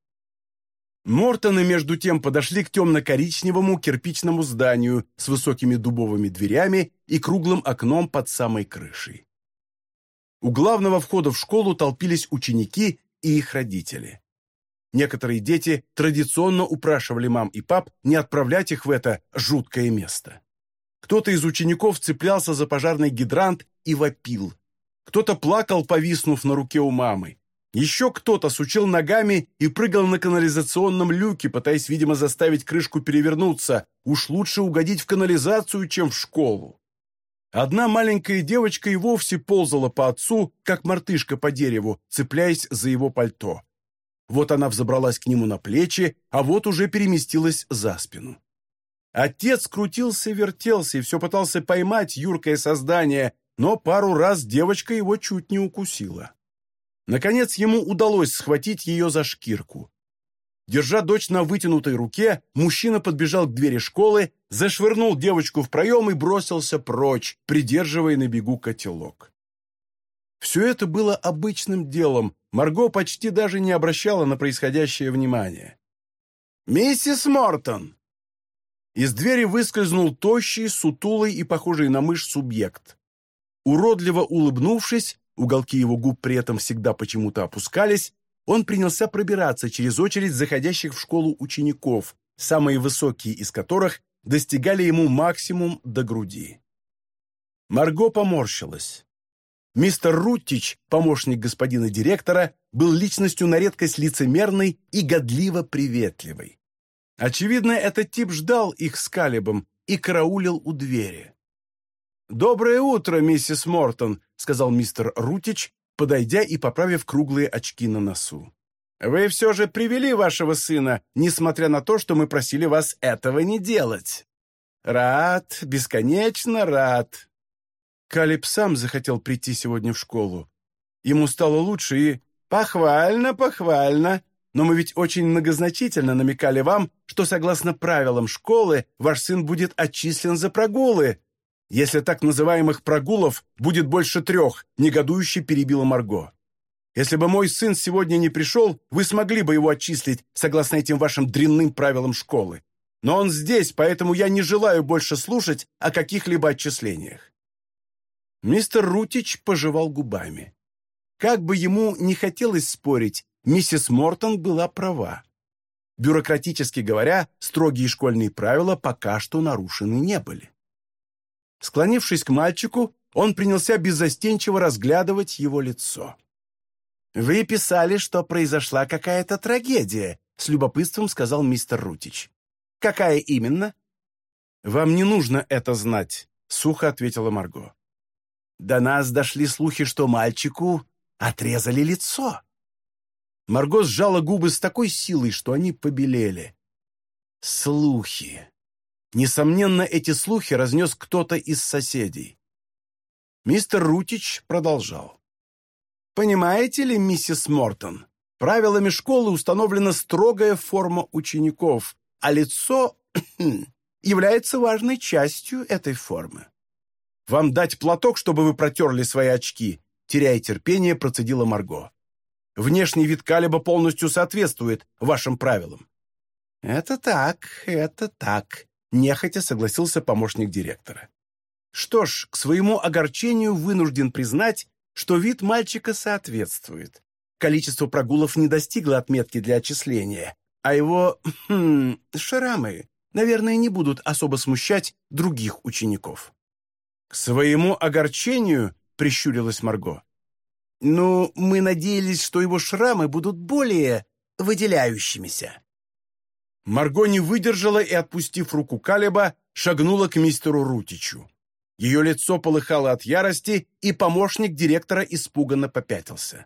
Мортоны, между тем, подошли к темно-коричневому кирпичному зданию с высокими дубовыми дверями и круглым окном под самой крышей. У главного входа в школу толпились ученики и их родители. Некоторые дети традиционно упрашивали мам и пап не отправлять их в это жуткое место. Кто-то из учеников цеплялся за пожарный гидрант и вопил. Кто-то плакал, повиснув на руке у мамы. Еще кто-то сучил ногами и прыгал на канализационном люке, пытаясь, видимо, заставить крышку перевернуться. Уж лучше угодить в канализацию, чем в школу. Одна маленькая девочка и вовсе ползала по отцу, как мартышка по дереву, цепляясь за его пальто. Вот она взобралась к нему на плечи, а вот уже переместилась за спину. Отец крутился-вертелся и все пытался поймать юркое создание, но пару раз девочка его чуть не укусила. Наконец ему удалось схватить ее за шкирку. Держа дочь на вытянутой руке, мужчина подбежал к двери школы, зашвырнул девочку в проем и бросился прочь, придерживая на бегу котелок. Все это было обычным делом, Марго почти даже не обращала на происходящее внимание. «Миссис Мортон!» Из двери выскользнул тощий, сутулый и похожий на мышь субъект. Уродливо улыбнувшись, уголки его губ при этом всегда почему-то опускались, он принялся пробираться через очередь заходящих в школу учеников, самые высокие из которых достигали ему максимум до груди. Марго поморщилась. Мистер Руттич, помощник господина директора, был личностью на редкость лицемерной и годливо приветливой. Очевидно, этот тип ждал их с Калибом и караулил у двери. «Доброе утро, миссис Мортон», — сказал мистер Рутич, подойдя и поправив круглые очки на носу. «Вы все же привели вашего сына, несмотря на то, что мы просили вас этого не делать. Рад, бесконечно рад». Калиб сам захотел прийти сегодня в школу. Ему стало лучше и... «Похвально, похвально. Но мы ведь очень многозначительно намекали вам, что согласно правилам школы ваш сын будет отчислен за прогулы. Если так называемых прогулов будет больше трех, негодующе перебила Марго. Если бы мой сын сегодня не пришел, вы смогли бы его отчислить, согласно этим вашим дрянным правилам школы. Но он здесь, поэтому я не желаю больше слушать о каких-либо отчислениях. Мистер Рутич пожевал губами. Как бы ему не хотелось спорить, миссис Мортон была права. Бюрократически говоря, строгие школьные правила пока что нарушены не были. Склонившись к мальчику, он принялся беззастенчиво разглядывать его лицо. «Вы писали, что произошла какая-то трагедия», — с любопытством сказал мистер Рутич. «Какая именно?» «Вам не нужно это знать», — сухо ответила Марго. «До нас дошли слухи, что мальчику отрезали лицо». Марго сжала губы с такой силой, что они побелели. Слухи. Несомненно, эти слухи разнес кто-то из соседей. Мистер Рутич продолжал. «Понимаете ли, миссис Мортон, правилами школы установлена строгая форма учеников, а лицо <clears throat> является важной частью этой формы. Вам дать платок, чтобы вы протерли свои очки?» Теряя терпение, процедила Марго. «Внешний вид Калиба полностью соответствует вашим правилам». «Это так, это так», — нехотя согласился помощник директора. «Что ж, к своему огорчению вынужден признать, что вид мальчика соответствует. Количество прогулов не достигло отметки для отчисления, а его хм, шрамы, наверное, не будут особо смущать других учеников. «К своему огорчению», — прищурилась Марго. «Ну, мы надеялись, что его шрамы будут более выделяющимися». Марго не выдержала и, отпустив руку Калеба, шагнула к мистеру Рутичу. Ее лицо полыхало от ярости, и помощник директора испуганно попятился.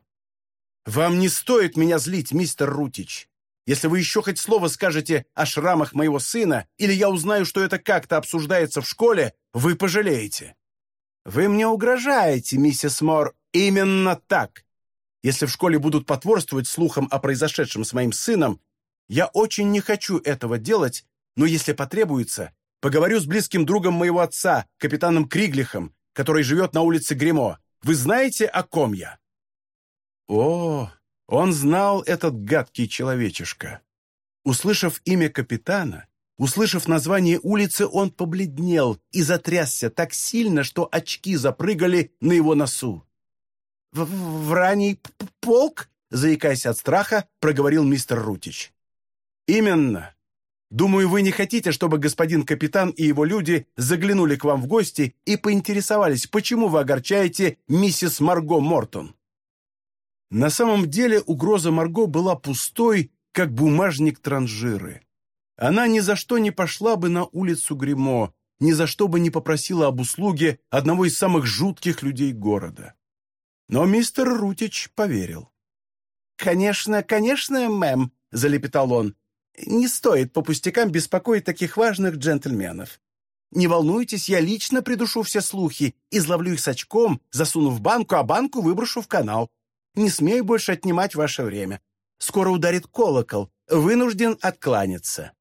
«Вам не стоит меня злить, мистер Рутич. Если вы еще хоть слово скажете о шрамах моего сына, или я узнаю, что это как-то обсуждается в школе, вы пожалеете». «Вы мне угрожаете, миссис Мор. Именно так. Если в школе будут потворствовать слухам о произошедшем с моим сыном, я очень не хочу этого делать, но если потребуется, Поговорю с близким другом моего отца, капитаном Криглихом, который живет на улице Гремо. Вы знаете, о ком я?» О, он знал этот гадкий человечишка. Услышав имя капитана, услышав название улицы, он побледнел и затрясся так сильно, что очки запрыгали на его носу. «В, -в, ранний полк?» — заикаясь от страха, проговорил мистер Рутич. «Именно. Думаю, вы не хотите, чтобы господин капитан и его люди заглянули к вам в гости и поинтересовались, почему вы огорчаете миссис Марго Мортон. На самом деле угроза Марго была пустой, как бумажник транжиры. Она ни за что не пошла бы на улицу Гримо, ни за что бы не попросила об услуге одного из самых жутких людей города. Но мистер Рутич поверил. «Конечно, конечно, мэм», — залепетал он, не стоит по пустякам беспокоить таких важных джентльменов. Не волнуйтесь, я лично придушу все слухи, изловлю их с очком, засуну в банку, а банку выброшу в канал. Не смею больше отнимать ваше время. Скоро ударит колокол. Вынужден откланяться».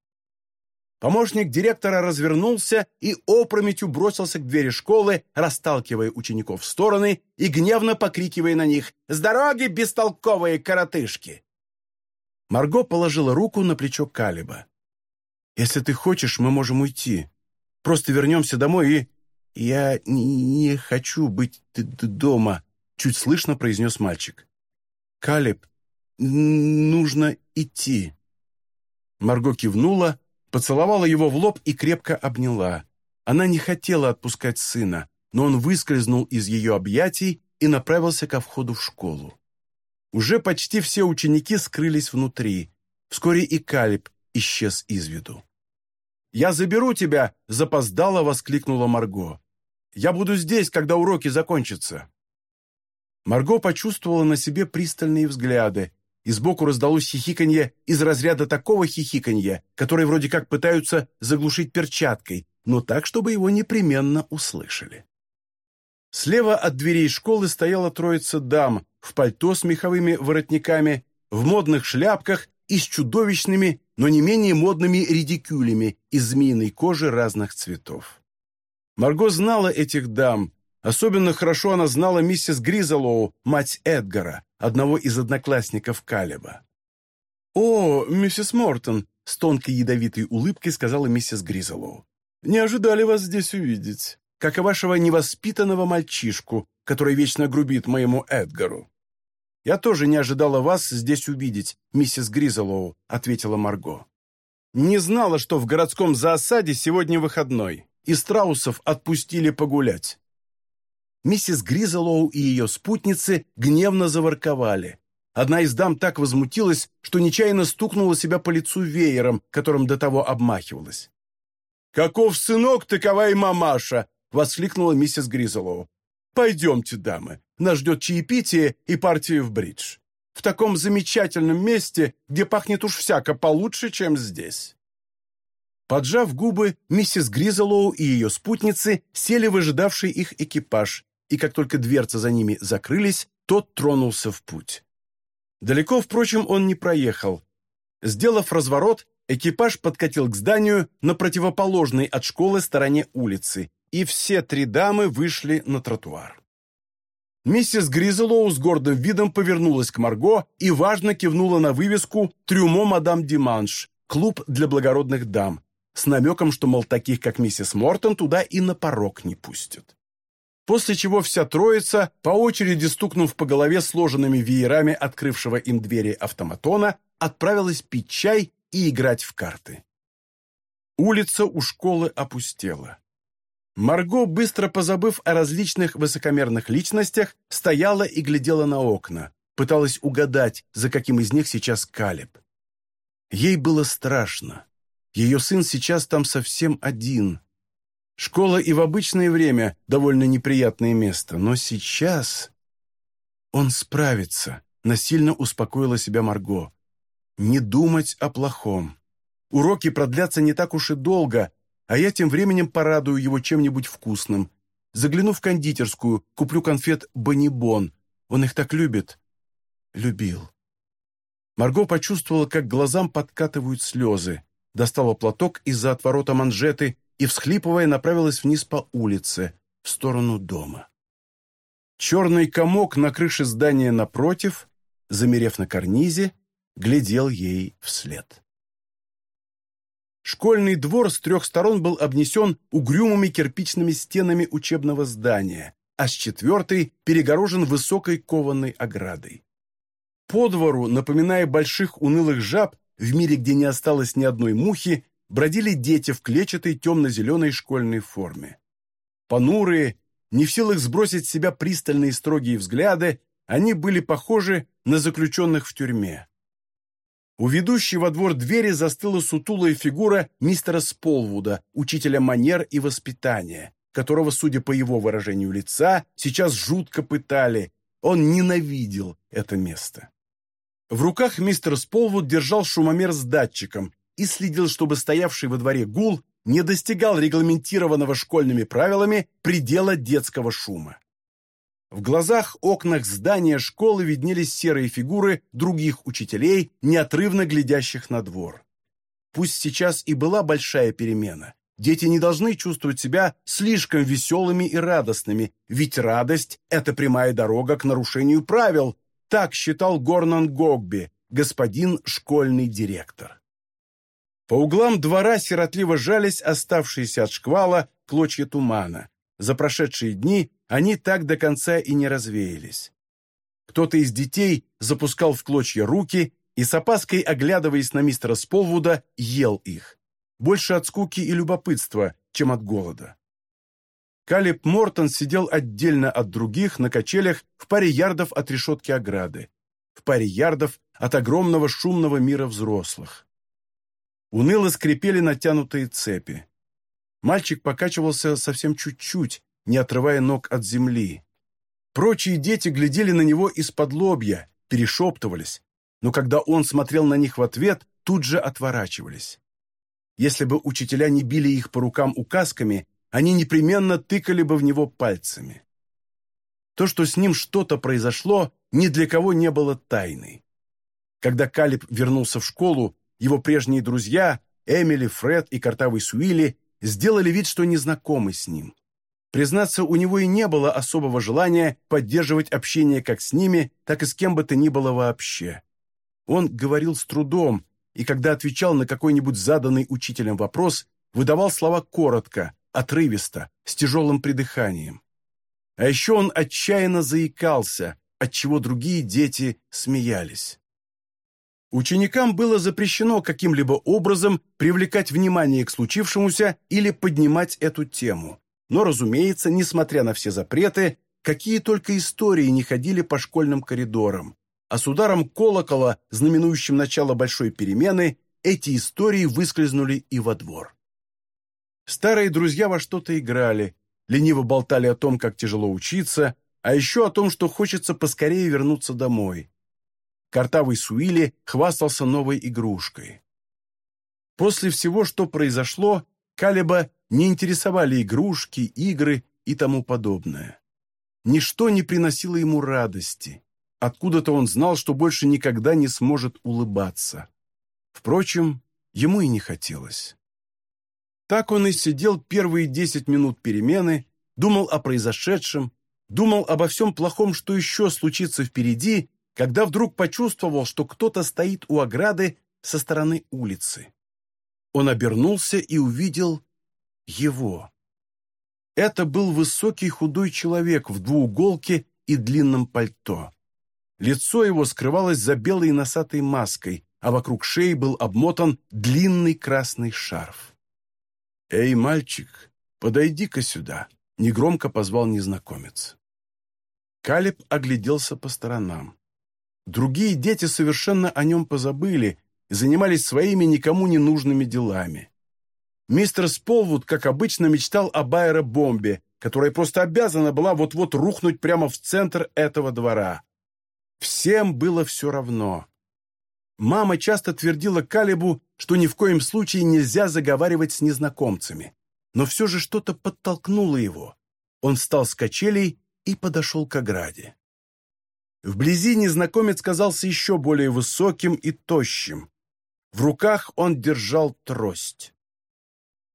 Помощник директора развернулся и опрометью бросился к двери школы, расталкивая учеников в стороны и гневно покрикивая на них «С дороги, бестолковые коротышки!» Марго положила руку на плечо Калиба. «Если ты хочешь, мы можем уйти. Просто вернемся домой и...» «Я не хочу быть дома», — чуть слышно произнес мальчик. «Калиб, нужно идти». Марго кивнула, поцеловала его в лоб и крепко обняла. Она не хотела отпускать сына, но он выскользнул из ее объятий и направился ко входу в школу. Уже почти все ученики скрылись внутри. Вскоре и Калиб исчез из виду. «Я заберу тебя!» — запоздало воскликнула Марго. «Я буду здесь, когда уроки закончатся!» Марго почувствовала на себе пристальные взгляды, и сбоку раздалось хихиканье из разряда такого хихиканья, которое вроде как пытаются заглушить перчаткой, но так, чтобы его непременно услышали. Слева от дверей школы стояла троица дам в пальто с меховыми воротниками, в модных шляпках и с чудовищными, но не менее модными редикюлями из змеиной кожи разных цветов. Марго знала этих дам. Особенно хорошо она знала миссис Гризелоу, мать Эдгара, одного из одноклассников Калеба. «О, миссис Мортон!» — с тонкой ядовитой улыбкой сказала миссис Гризелоу. «Не ожидали вас здесь увидеть как и вашего невоспитанного мальчишку, который вечно грубит моему Эдгару». «Я тоже не ожидала вас здесь увидеть, миссис Гризелоу», — ответила Марго. «Не знала, что в городском заосаде сегодня выходной, и страусов отпустили погулять». Миссис Гризелоу и ее спутницы гневно заворковали. Одна из дам так возмутилась, что нечаянно стукнула себя по лицу веером, которым до того обмахивалась. «Каков сынок, такова и мамаша!» — воскликнула миссис Гризелоу. «Пойдемте, дамы, нас ждет чаепитие и партия в бридж. В таком замечательном месте, где пахнет уж всяко получше, чем здесь». Поджав губы, миссис Гризелоу и ее спутницы сели в ожидавший их экипаж, и как только дверцы за ними закрылись, тот тронулся в путь. Далеко, впрочем, он не проехал. Сделав разворот, экипаж подкатил к зданию на противоположной от школы стороне улицы, и все три дамы вышли на тротуар. Миссис Гризелоу с гордым видом повернулась к Марго и важно кивнула на вывеску «Трюмо мадам Диманш» – клуб для благородных дам, с намеком, что, мол, таких, как миссис Мортон, туда и на порог не пустят. После чего вся троица, по очереди стукнув по голове сложенными веерами открывшего им двери автоматона, отправилась пить чай и играть в карты. Улица у школы опустела. Марго, быстро позабыв о различных высокомерных личностях, стояла и глядела на окна, пыталась угадать, за каким из них сейчас Калеб. Ей было страшно. Ее сын сейчас там совсем один. Школа и в обычное время довольно неприятное место, но сейчас... Он справится, насильно успокоила себя Марго. Не думать о плохом. Уроки продлятся не так уж и долго, а я тем временем порадую его чем-нибудь вкусным. Загляну в кондитерскую, куплю конфет «Бонибон». Он их так любит. Любил. Марго почувствовала, как глазам подкатывают слезы достала платок из-за отворота манжеты и, всхлипывая, направилась вниз по улице, в сторону дома. Черный комок на крыше здания напротив, замерев на карнизе, глядел ей вслед. Школьный двор с трех сторон был обнесен угрюмыми кирпичными стенами учебного здания, а с четвертой перегорожен высокой кованой оградой. По двору, напоминая больших унылых жаб, в мире, где не осталось ни одной мухи, бродили дети в клетчатой темно-зеленой школьной форме. Понурые, не в силах сбросить с себя пристальные строгие взгляды, они были похожи на заключенных в тюрьме. У ведущей во двор двери застыла сутулая фигура мистера Сполвуда, учителя манер и воспитания, которого, судя по его выражению лица, сейчас жутко пытали. Он ненавидел это место. В руках мистер Сполвуд держал шумомер с датчиком и следил, чтобы стоявший во дворе гул не достигал регламентированного школьными правилами предела детского шума. В глазах окнах здания школы виднелись серые фигуры других учителей, неотрывно глядящих на двор. Пусть сейчас и была большая перемена, дети не должны чувствовать себя слишком веселыми и радостными, ведь радость – это прямая дорога к нарушению правил, так считал Горнан Гогби, господин школьный директор. По углам двора сиротливо жались оставшиеся от шквала клочья тумана. За прошедшие дни они так до конца и не развеялись. Кто-то из детей запускал в клочья руки и с опаской, оглядываясь на мистера Сполвуда, ел их. Больше от скуки и любопытства, чем от голода. Калиб Мортон сидел отдельно от других на качелях в паре ярдов от решетки ограды, в паре ярдов от огромного шумного мира взрослых. Уныло скрипели натянутые цепи. Мальчик покачивался совсем чуть-чуть, не отрывая ног от земли. Прочие дети глядели на него из-под лобья, перешептывались, но когда он смотрел на них в ответ, тут же отворачивались. Если бы учителя не били их по рукам указками, они непременно тыкали бы в него пальцами. То, что с ним что-то произошло, ни для кого не было тайной. Когда Калиб вернулся в школу, его прежние друзья, Эмили, Фред и Картавый Суили, сделали вид, что не знакомы с ним. Признаться, у него и не было особого желания поддерживать общение как с ними, так и с кем бы то ни было вообще. Он говорил с трудом, и когда отвечал на какой-нибудь заданный учителем вопрос, выдавал слова коротко, отрывисто, с тяжелым придыханием. А еще он отчаянно заикался, отчего другие дети смеялись. Ученикам было запрещено каким-либо образом привлекать внимание к случившемуся или поднимать эту тему. Но, разумеется, несмотря на все запреты, какие только истории не ходили по школьным коридорам, а с ударом колокола, знаменующим начало большой перемены, эти истории выскользнули и во двор. Старые друзья во что-то играли, лениво болтали о том, как тяжело учиться, а еще о том, что хочется поскорее вернуться домой. Картавый Суили хвастался новой игрушкой. После всего, что произошло, Калеба не интересовали игрушки, игры и тому подобное. Ничто не приносило ему радости. Откуда-то он знал, что больше никогда не сможет улыбаться. Впрочем, ему и не хотелось. Так он и сидел первые десять минут перемены, думал о произошедшем, думал обо всем плохом, что еще случится впереди, когда вдруг почувствовал, что кто-то стоит у ограды со стороны улицы. Он обернулся и увидел его. Это был высокий худой человек в двууголке и длинном пальто. Лицо его скрывалось за белой носатой маской, а вокруг шеи был обмотан длинный красный шарф. «Эй, мальчик, подойди-ка сюда», — негромко позвал незнакомец. Калиб огляделся по сторонам. Другие дети совершенно о нем позабыли и занимались своими никому не нужными делами. Мистер Сполвуд, как обычно, мечтал о Байера-бомбе, которая просто обязана была вот-вот рухнуть прямо в центр этого двора. Всем было все равно. Мама часто твердила Калибу, что ни в коем случае нельзя заговаривать с незнакомцами. Но все же что-то подтолкнуло его. Он встал с качелей и подошел к ограде. Вблизи незнакомец казался еще более высоким и тощим. В руках он держал трость.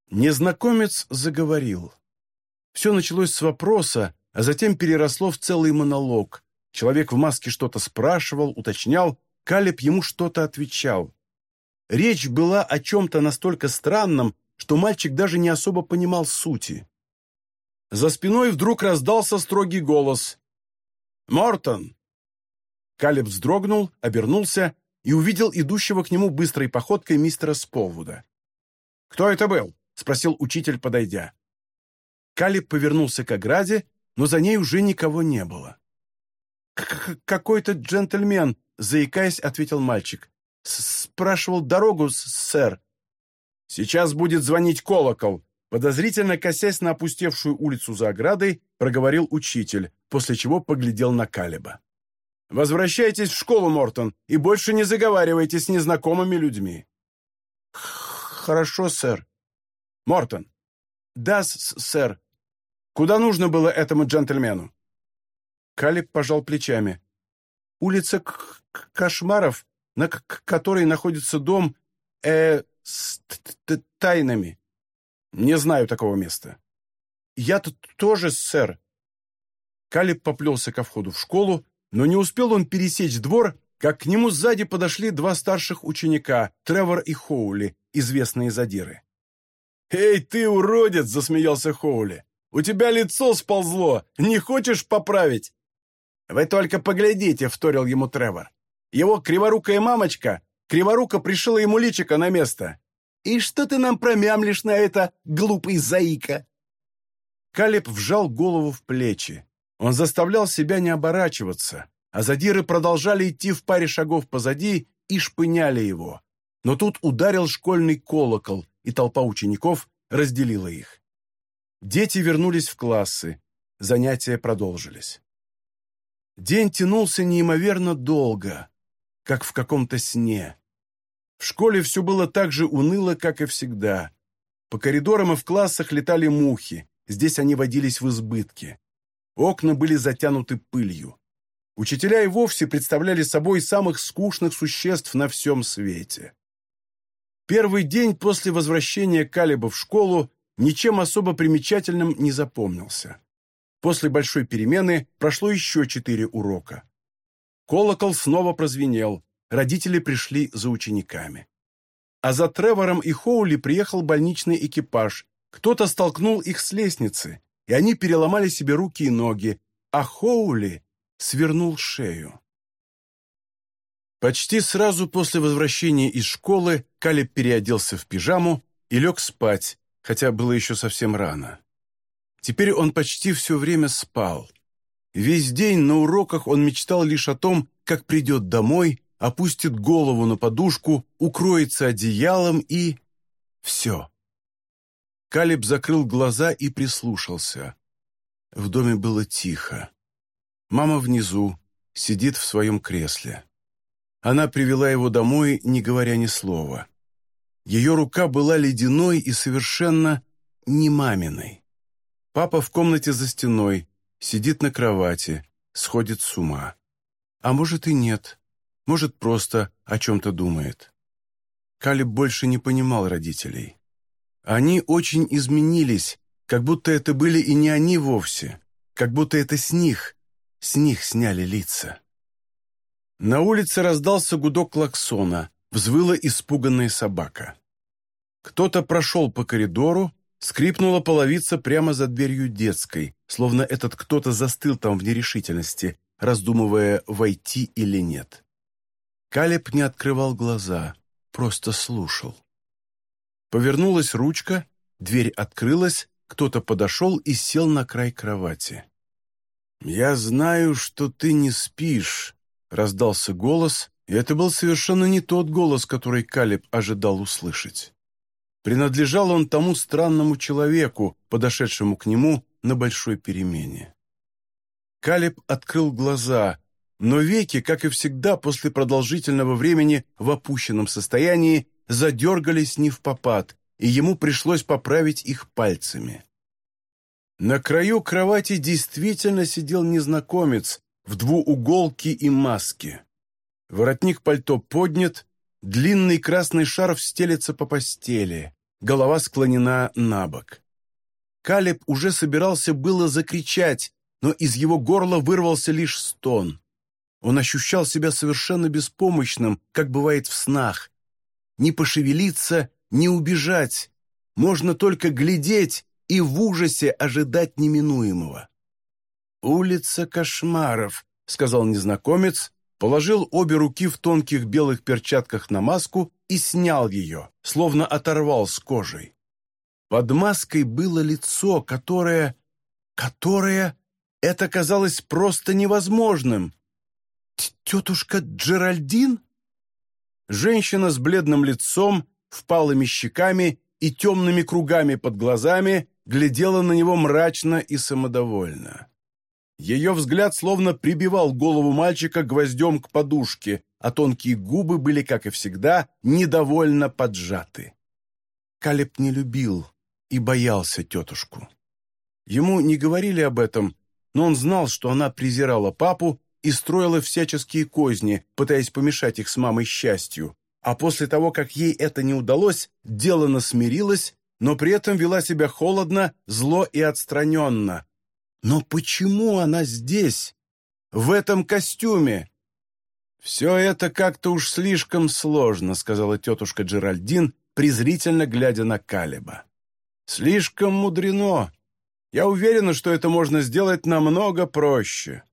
Незнакомец заговорил. Все началось с вопроса, а затем переросло в целый монолог. Человек в маске что-то спрашивал, уточнял, Калеб ему что-то отвечал. Речь была о чем-то настолько странном, что мальчик даже не особо понимал сути. За спиной вдруг раздался строгий голос. «Мортон!» Калеб вздрогнул, обернулся и увидел идущего к нему быстрой походкой мистера Сполвуда. «Кто это был?» — спросил учитель, подойдя. Калеб повернулся к ограде, но за ней уже никого не было. «Какой-то джентльмен», — заикаясь, ответил мальчик. «Спрашивал дорогу, сэр». «Сейчас будет звонить колокол», — подозрительно косясь на опустевшую улицу за оградой, проговорил учитель, после чего поглядел на Калеба. «Возвращайтесь в школу, Мортон, и больше не заговаривайте с незнакомыми людьми». «Хорошо, сэр». «Мортон». «Да, сэр». «Куда нужно было этому джентльмену?» Калиб пожал плечами. «Улица К -к Кошмаров, на к которой находится дом э с тайнами. Не знаю такого места». «Я тут тоже, сэр». Калиб поплелся ко входу в школу, но не успел он пересечь двор, как к нему сзади подошли два старших ученика, Тревор и Хоули, известные задиры. «Эй, ты, уродец!» — засмеялся Хоули. «У тебя лицо сползло! Не хочешь поправить?» «Вы только поглядите», — вторил ему Тревор. «Его криворукая мамочка, криворука пришила ему личико на место. И что ты нам промямлишь на это, глупый заика?» Калеб вжал голову в плечи. Он заставлял себя не оборачиваться, а задиры продолжали идти в паре шагов позади и шпыняли его. Но тут ударил школьный колокол, и толпа учеников разделила их. Дети вернулись в классы. Занятия продолжились. День тянулся неимоверно долго, как в каком-то сне. В школе все было так же уныло, как и всегда. По коридорам и в классах летали мухи, здесь они водились в избытке. Окна были затянуты пылью. Учителя и вовсе представляли собой самых скучных существ на всем свете. Первый день после возвращения Калиба в школу ничем особо примечательным не запомнился. После большой перемены прошло еще четыре урока. Колокол снова прозвенел, родители пришли за учениками. А за Тревором и Хоули приехал больничный экипаж. Кто-то столкнул их с лестницы, и они переломали себе руки и ноги, а Хоули свернул шею. Почти сразу после возвращения из школы Калеб переоделся в пижаму и лег спать, хотя было еще совсем рано. Теперь он почти все время спал. Весь день на уроках он мечтал лишь о том, как придет домой, опустит голову на подушку, укроется одеялом и... все. Калиб закрыл глаза и прислушался. В доме было тихо. Мама внизу, сидит в своем кресле. Она привела его домой, не говоря ни слова. Ее рука была ледяной и совершенно не маминой. Папа в комнате за стеной, сидит на кровати, сходит с ума. А может и нет, может просто о чем-то думает. Калиб больше не понимал родителей. Они очень изменились, как будто это были и не они вовсе, как будто это с них, с них сняли лица. На улице раздался гудок клаксона, взвыла испуганная собака. Кто-то прошел по коридору, скрипнула половица прямо за дверью детской, словно этот кто-то застыл там в нерешительности, раздумывая, войти или нет. Калеб не открывал глаза, просто слушал. Повернулась ручка, дверь открылась, кто-то подошел и сел на край кровати. «Я знаю, что ты не спишь», — раздался голос, и это был совершенно не тот голос, который Калиб ожидал услышать. Принадлежал он тому странному человеку, подошедшему к нему на большой перемене. Калиб открыл глаза, но веки, как и всегда после продолжительного времени в опущенном состоянии, задергались не в попад, и ему пришлось поправить их пальцами. На краю кровати действительно сидел незнакомец в двууголке и маске. Воротник пальто поднят, длинный красный шарф стелется по постели, голова склонена на бок. Калеб уже собирался было закричать, но из его горла вырвался лишь стон. Он ощущал себя совершенно беспомощным, как бывает в снах, не пошевелиться, не убежать. Можно только глядеть и в ужасе ожидать неминуемого. «Улица кошмаров», — сказал незнакомец, положил обе руки в тонких белых перчатках на маску и снял ее, словно оторвал с кожей. Под маской было лицо, которое... которое... Это казалось просто невозможным. «Тетушка Джеральдин?» Женщина с бледным лицом, впалыми щеками и темными кругами под глазами глядела на него мрачно и самодовольно. Ее взгляд словно прибивал голову мальчика гвоздем к подушке, а тонкие губы были, как и всегда, недовольно поджаты. Калеб не любил и боялся тетушку. Ему не говорили об этом, но он знал, что она презирала папу и строила всяческие козни, пытаясь помешать их с мамой счастью. А после того, как ей это не удалось, делано смирилась, но при этом вела себя холодно, зло и отстраненно. Но почему она здесь? В этом костюме? «Все это как-то уж слишком сложно», — сказала тетушка Джеральдин, презрительно глядя на Калеба. «Слишком мудрено. Я уверена, что это можно сделать намного проще».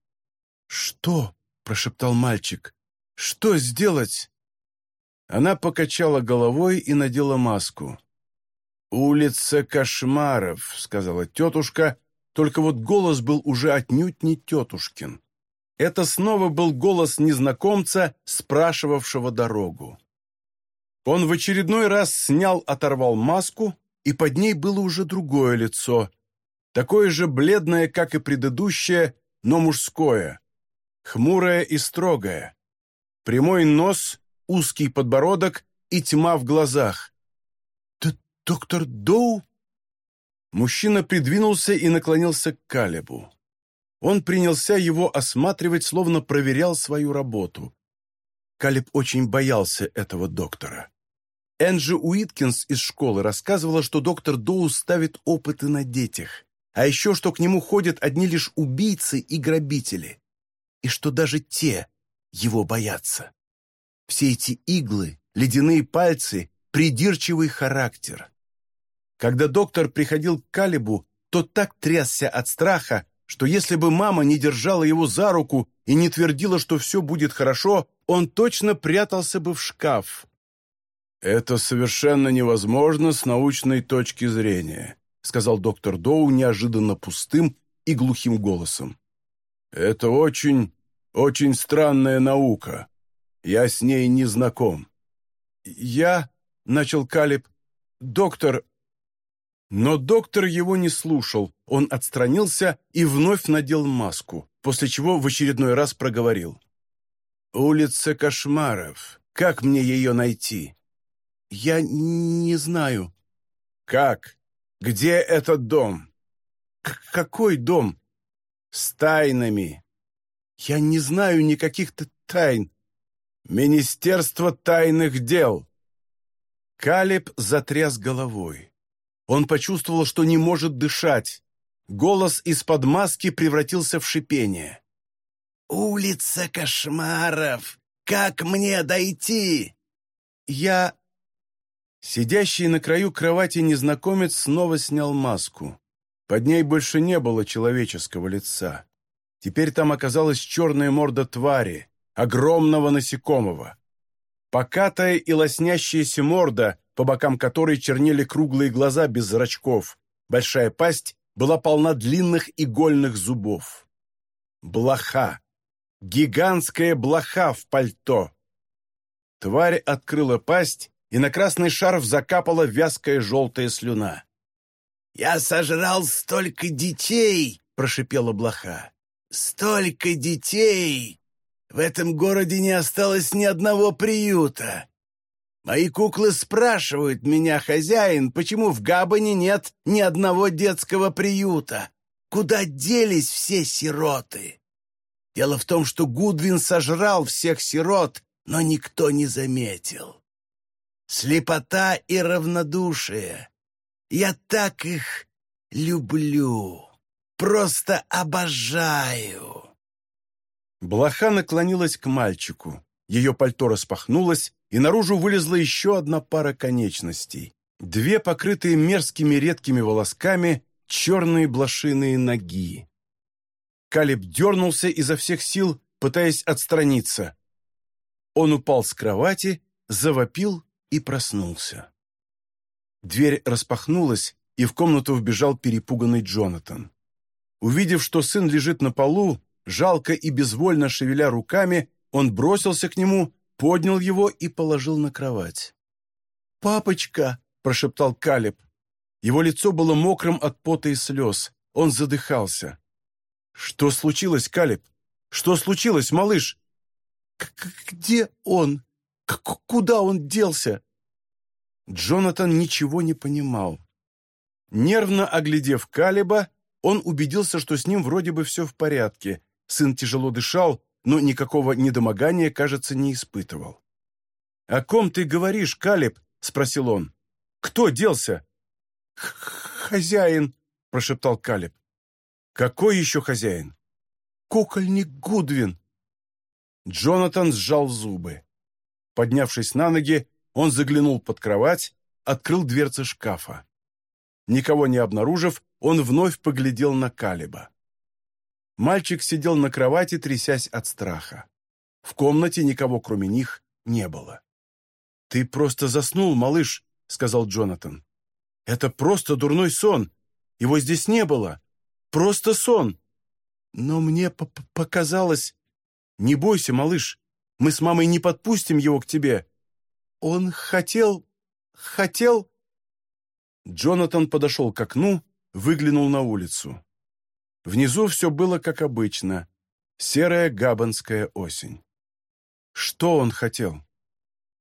«Что?» — прошептал мальчик. «Что сделать?» Она покачала головой и надела маску. «Улица кошмаров», — сказала тетушка, только вот голос был уже отнюдь не тетушкин. Это снова был голос незнакомца, спрашивавшего дорогу. Он в очередной раз снял, оторвал маску, и под ней было уже другое лицо, такое же бледное, как и предыдущее, но мужское хмурая и строгая. Прямой нос, узкий подбородок и тьма в глазах. «Д «Доктор Доу?» Мужчина придвинулся и наклонился к Калебу. Он принялся его осматривать, словно проверял свою работу. Калеб очень боялся этого доктора. Энджи Уиткинс из школы рассказывала, что доктор Доу ставит опыты на детях, а еще что к нему ходят одни лишь убийцы и грабители и что даже те его боятся. Все эти иглы, ледяные пальцы, придирчивый характер. Когда доктор приходил к Калибу, тот так трясся от страха, что если бы мама не держала его за руку и не твердила, что все будет хорошо, он точно прятался бы в шкаф. «Это совершенно невозможно с научной точки зрения», сказал доктор Доу неожиданно пустым и глухим голосом. Это очень, очень странная наука. Я с ней не знаком. Я, — начал Калиб, — доктор... Но доктор его не слушал. Он отстранился и вновь надел маску, после чего в очередной раз проговорил. «Улица кошмаров. Как мне ее найти?» Я не знаю». «Как? Где этот дом?» К «Какой дом?» «С тайнами». «Я не знаю никаких тайн». «Министерство тайных дел». Калеб затряс головой. Он почувствовал, что не может дышать. Голос из-под маски превратился в шипение. «Улица кошмаров! Как мне дойти?» «Я...» Сидящий на краю кровати незнакомец снова снял маску. Под ней больше не было человеческого лица. Теперь там оказалась черная морда твари, огромного насекомого. Покатая и лоснящаяся морда, по бокам которой чернели круглые глаза без зрачков, большая пасть была полна длинных игольных зубов. Блоха. Гигантская блоха в пальто. Тварь открыла пасть, и на красный шарф закапала вязкая желтая слюна. «Я сожрал столько детей!» — прошипела блоха. «Столько детей! В этом городе не осталось ни одного приюта. Мои куклы спрашивают меня, хозяин, почему в Габане нет ни одного детского приюта. Куда делись все сироты? Дело в том, что Гудвин сожрал всех сирот, но никто не заметил. Слепота и равнодушие. Я так их люблю. Просто обожаю. Блоха наклонилась к мальчику. Ее пальто распахнулось, и наружу вылезла еще одна пара конечностей. Две покрытые мерзкими редкими волосками черные блошиные ноги. Калиб дернулся изо всех сил, пытаясь отстраниться. Он упал с кровати, завопил и проснулся. Дверь распахнулась, и в комнату вбежал перепуганный Джонатан. Увидев, что сын лежит на полу, жалко и безвольно шевеля руками, он бросился к нему, поднял его и положил на кровать. «Папочка!» — прошептал Калиб. Его лицо было мокрым от пота и слез. Он задыхался. «Что случилось, Калиб? Что случилось, малыш?» «Где он? К куда он делся?» Джонатан ничего не понимал. Нервно оглядев Калиба, он убедился, что с ним вроде бы все в порядке. Сын тяжело дышал, но никакого недомогания, кажется, не испытывал. «О ком ты говоришь, Калиб?» — спросил он. «Кто делся?» «Хозяин», — прошептал Калиб. «Какой еще хозяин?» «Кукольник Гудвин». Джонатан сжал зубы. Поднявшись на ноги, он заглянул под кровать, открыл дверцы шкафа. Никого не обнаружив, он вновь поглядел на Калиба. Мальчик сидел на кровати, трясясь от страха. В комнате никого, кроме них, не было. «Ты просто заснул, малыш», — сказал Джонатан. «Это просто дурной сон. Его здесь не было. Просто сон». «Но мне п -п показалось...» «Не бойся, малыш. Мы с мамой не подпустим его к тебе». «Он хотел... хотел...» Джонатан подошел к окну, выглянул на улицу. Внизу все было как обычно. Серая габанская осень. Что он хотел?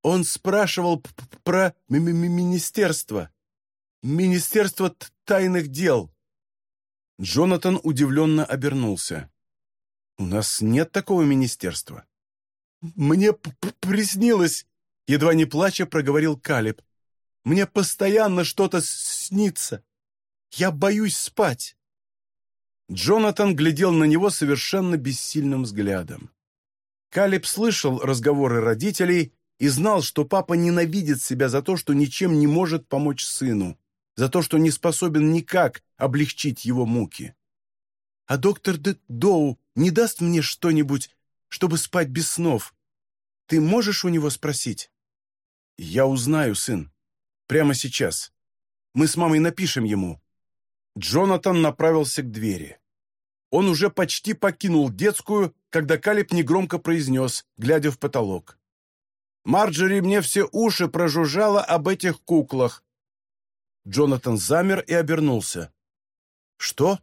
Он спрашивал про ми -ми министерство. Министерство тайных дел. Джонатан удивленно обернулся. «У нас нет такого министерства». «Мне приснилось», — едва не плача проговорил Калиб. «Мне постоянно что-то снится. Я боюсь спать». Джонатан глядел на него совершенно бессильным взглядом. Калиб слышал разговоры родителей и знал, что папа ненавидит себя за то, что ничем не может помочь сыну, за то, что не способен никак облегчить его муки. «А доктор Д Доу не даст мне что-нибудь, чтобы спать без снов? Ты можешь у него спросить?» «Я узнаю, сын. Прямо сейчас. Мы с мамой напишем ему». Джонатан направился к двери. Он уже почти покинул детскую, когда Калиб негромко произнес, глядя в потолок. «Марджери мне все уши прожужжала об этих куклах». Джонатан замер и обернулся. «Что?»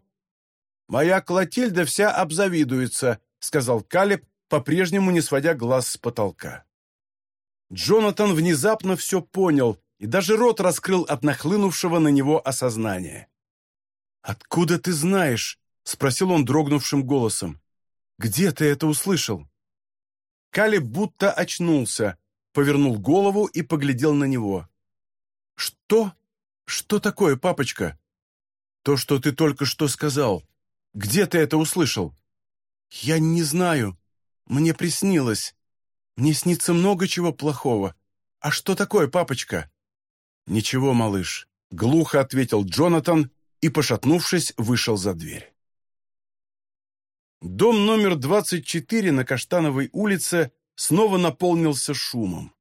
«Моя Клотильда вся обзавидуется», — сказал Калиб, по-прежнему не сводя глаз с потолка. Джонатан внезапно все понял и даже рот раскрыл от нахлынувшего на него осознания. «Откуда ты знаешь?» — спросил он дрогнувшим голосом. «Где ты это услышал?» Калиб будто очнулся, повернул голову и поглядел на него. «Что? Что такое, папочка?» «То, что ты только что сказал. Где ты это услышал?» «Я не знаю. Мне приснилось. Мне снится много чего плохого. А что такое, папочка?» «Ничего, малыш», — глухо ответил Джонатан и, пошатнувшись, вышел за дверь. Дом номер 24 на Каштановой улице снова наполнился шумом.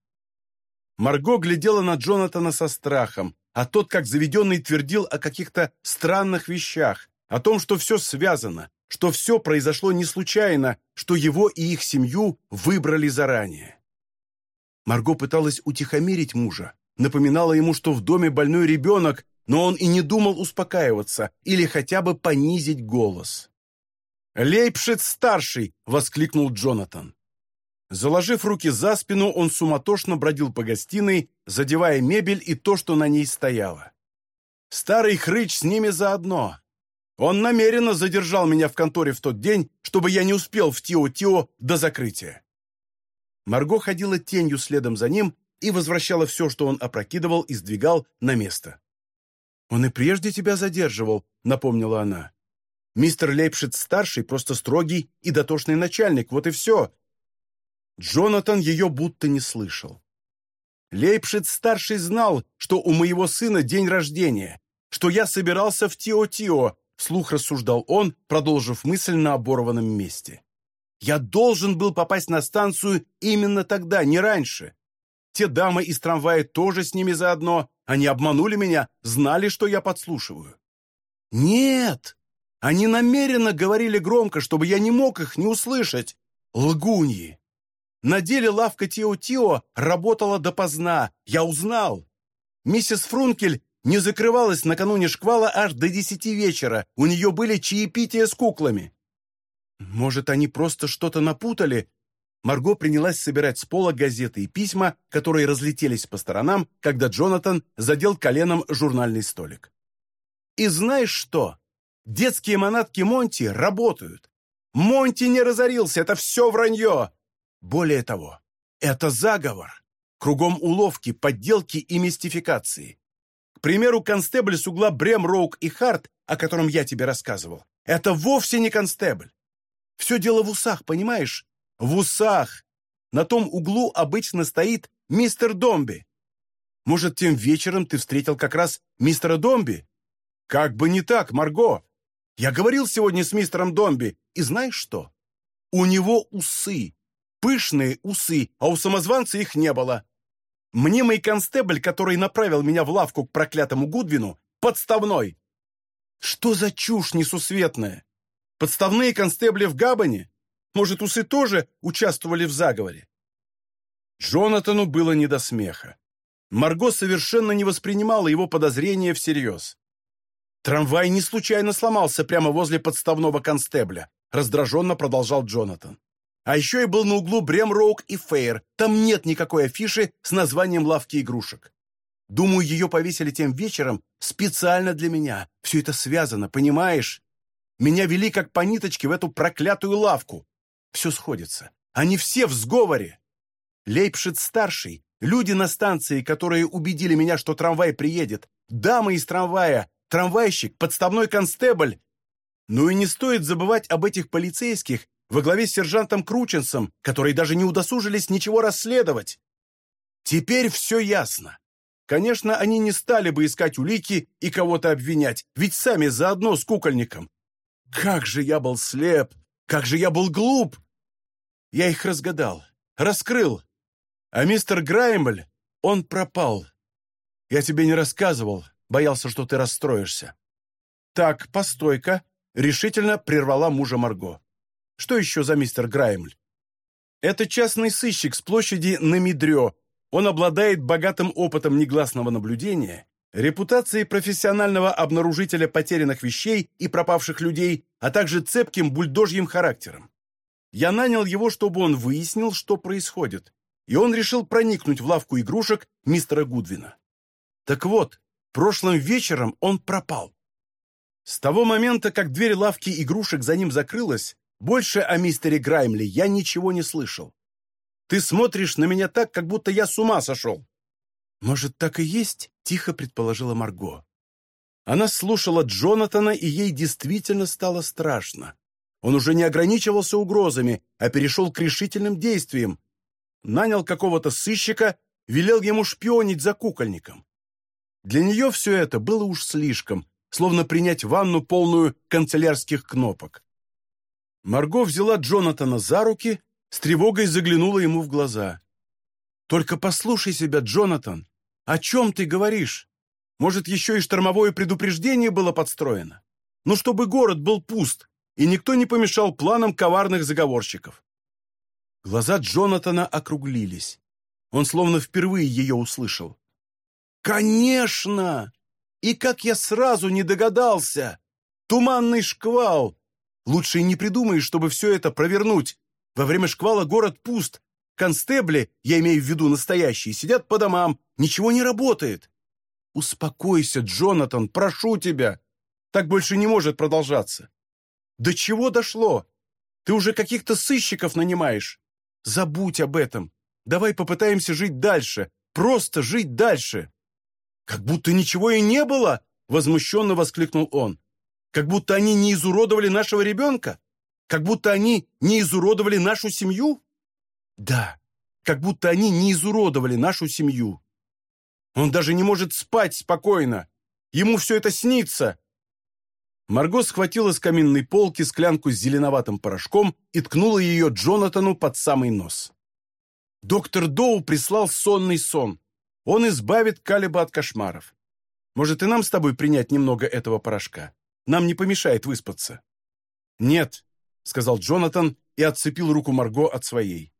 Марго глядела на Джонатана со страхом, а тот, как заведенный, твердил о каких-то странных вещах, о том, что все связано, что все произошло не случайно, что его и их семью выбрали заранее. Марго пыталась утихомирить мужа, напоминала ему, что в доме больной ребенок, но он и не думал успокаиваться или хотя бы понизить голос. «Лейпшиц-старший!» — воскликнул Джонатан. Заложив руки за спину, он суматошно бродил по гостиной, задевая мебель и то, что на ней стояло. Старый хрыч с ними заодно. Он намеренно задержал меня в конторе в тот день, чтобы я не успел в Тио-Тио до закрытия. Марго ходила тенью следом за ним и возвращала все, что он опрокидывал и сдвигал, на место. «Он и прежде тебя задерживал», — напомнила она. «Мистер Лейпшиц-старший просто строгий и дотошный начальник, вот и все. Джонатан ее будто не слышал. Лейпшиц-старший знал, что у моего сына день рождения, что я собирался в Тио-Тио, вслух рассуждал он, продолжив мысль на оборванном месте. Я должен был попасть на станцию именно тогда, не раньше. Те дамы из трамвая тоже с ними заодно. Они обманули меня, знали, что я подслушиваю. Нет, они намеренно говорили громко, чтобы я не мог их не услышать. Лгуньи. На деле лавка Тио-Тио работала допоздна, я узнал. Миссис Фрункель не закрывалась накануне шквала аж до десяти вечера, у нее были чаепития с куклами. Может, они просто что-то напутали? Марго принялась собирать с пола газеты и письма, которые разлетелись по сторонам, когда Джонатан задел коленом журнальный столик. И знаешь что? Детские манатки Монти работают. Монти не разорился, это все вранье. Более того, это заговор. Кругом уловки, подделки и мистификации. Примеру, констебль с угла Брем, Роук и Харт, о котором я тебе рассказывал, это вовсе не констебль. Все дело в усах, понимаешь? В усах! На том углу обычно стоит мистер Домби. Может, тем вечером ты встретил как раз мистера Домби? Как бы не так, Марго. Я говорил сегодня с мистером Домби, и знаешь что? У него усы пышные усы, а у самозванца их не было. Мнимый констебль, который направил меня в лавку к проклятому Гудвину, подставной. Что за чушь несусветная? Подставные констебли в Габане? Может, усы тоже участвовали в заговоре? Джонатану было не до смеха. Марго совершенно не воспринимала его подозрения всерьез. «Трамвай не случайно сломался прямо возле подставного констебля», раздраженно продолжал Джонатан. А еще я был на углу Бремроук и Фейр. Там нет никакой афиши с названием лавки игрушек. Думаю, ее повесили тем вечером специально для меня. Все это связано, понимаешь? Меня вели как по ниточке в эту проклятую лавку. Все сходится. Они все в сговоре. Лейпшиц-старший, люди на станции, которые убедили меня, что трамвай приедет, дамы из трамвая, трамвайщик, подставной констебль. Ну и не стоит забывать об этих полицейских, во главе с сержантом Крученсом, которые даже не удосужились ничего расследовать. Теперь все ясно. Конечно, они не стали бы искать улики и кого-то обвинять, ведь сами заодно с кукольником. Как же я был слеп! Как же я был глуп! Я их разгадал, раскрыл. А мистер Граймбль, он пропал. Я тебе не рассказывал, боялся, что ты расстроишься. Так, постойка, решительно прервала мужа Марго. Что еще за мистер Граймль? Это частный сыщик с площади Намидрё. Он обладает богатым опытом негласного наблюдения, репутацией профессионального обнаружителя потерянных вещей и пропавших людей, а также цепким бульдожьим характером. Я нанял его, чтобы он выяснил, что происходит. и он решил проникнуть в лавку игрушек мистера Гудвина. Так вот, прошлым вечером он пропал. С того момента, как дверь лавки игрушек за ним закрылась, больше о мистере Граймли я ничего не слышал. Ты смотришь на меня так, как будто я с ума сошел. Может, так и есть? Тихо предположила Марго. Она слушала Джонатана, и ей действительно стало страшно. Он уже не ограничивался угрозами, а перешел к решительным действиям. Нанял какого-то сыщика, велел ему шпионить за кукольником. Для нее все это было уж слишком, словно принять ванну, полную канцелярских кнопок. Марго взяла Джонатана за руки, с тревогой заглянула ему в глаза. «Только послушай себя, Джонатан. О чем ты говоришь? Может, еще и штормовое предупреждение было подстроено? Ну, чтобы город был пуст, и никто не помешал планам коварных заговорщиков». Глаза Джонатана округлились. Он словно впервые ее услышал. «Конечно! И как я сразу не догадался! Туманный шквал! Лучше и не придумаешь, чтобы все это провернуть. Во время шквала город пуст. Констебли, я имею в виду настоящие, сидят по домам. Ничего не работает. Успокойся, Джонатан, прошу тебя. Так больше не может продолжаться. До чего дошло? Ты уже каких-то сыщиков нанимаешь. Забудь об этом. Давай попытаемся жить дальше. Просто жить дальше. «Как будто ничего и не было!» — возмущенно воскликнул он. «Как будто они не изуродовали нашего ребенка? Как будто они не изуродовали нашу семью?» «Да, как будто они не изуродовали нашу семью. Он даже не может спать спокойно. Ему все это снится!» Марго схватила с каминной полки склянку с зеленоватым порошком и ткнула ее Джонатану под самый нос. Доктор Доу прислал сонный сон. Он избавит Калиба от кошмаров. Может, и нам с тобой принять немного этого порошка? Нам не помешает выспаться». «Нет», — сказал Джонатан и отцепил руку Марго от своей.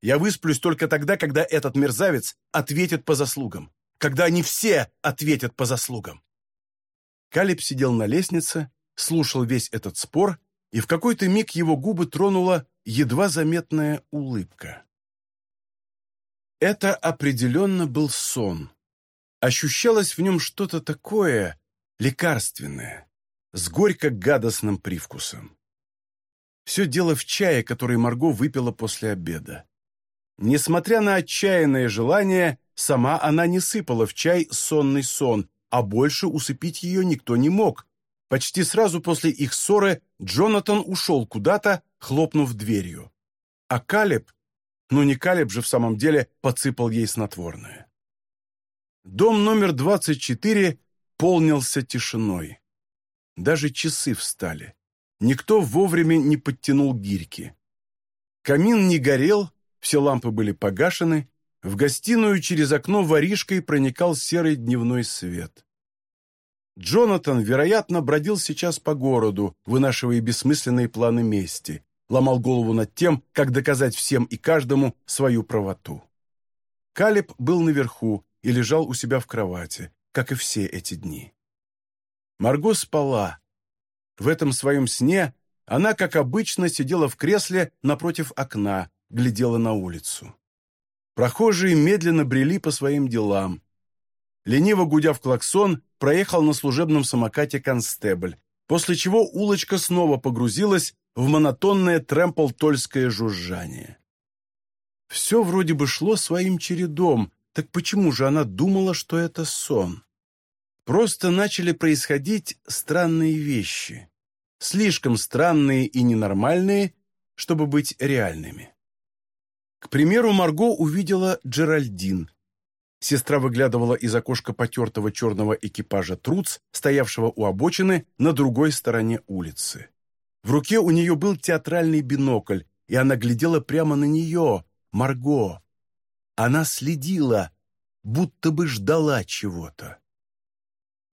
«Я высплюсь только тогда, когда этот мерзавец ответит по заслугам. Когда они все ответят по заслугам». Калиб сидел на лестнице, слушал весь этот спор, и в какой-то миг его губы тронула едва заметная улыбка. Это определенно был сон. Ощущалось в нем что-то такое лекарственное, с горько-гадостным привкусом. Все дело в чае, который Марго выпила после обеда. Несмотря на отчаянное желание, сама она не сыпала в чай сонный сон, а больше усыпить ее никто не мог. Почти сразу после их ссоры Джонатан ушел куда-то, хлопнув дверью. А Калеб но не Калеб же в самом деле подсыпал ей снотворное. Дом номер 24 полнился тишиной. Даже часы встали. Никто вовремя не подтянул гирьки. Камин не горел, все лампы были погашены, в гостиную через окно воришкой проникал серый дневной свет. Джонатан, вероятно, бродил сейчас по городу, вынашивая бессмысленные планы мести ломал голову над тем, как доказать всем и каждому свою правоту. Калиб был наверху и лежал у себя в кровати, как и все эти дни. Марго спала. В этом своем сне она, как обычно, сидела в кресле напротив окна, глядела на улицу. Прохожие медленно брели по своим делам. Лениво гудя в клаксон, проехал на служебном самокате констебль, после чего улочка снова погрузилась в монотонное трэмпл-тольское жужжание. Все вроде бы шло своим чередом, так почему же она думала, что это сон? Просто начали происходить странные вещи. Слишком странные и ненормальные, чтобы быть реальными. К примеру, Марго увидела Джеральдин. Сестра выглядывала из окошка потертого черного экипажа Труц, стоявшего у обочины на другой стороне улицы. В руке у нее был театральный бинокль, и она глядела прямо на нее, Марго. Она следила, будто бы ждала чего-то.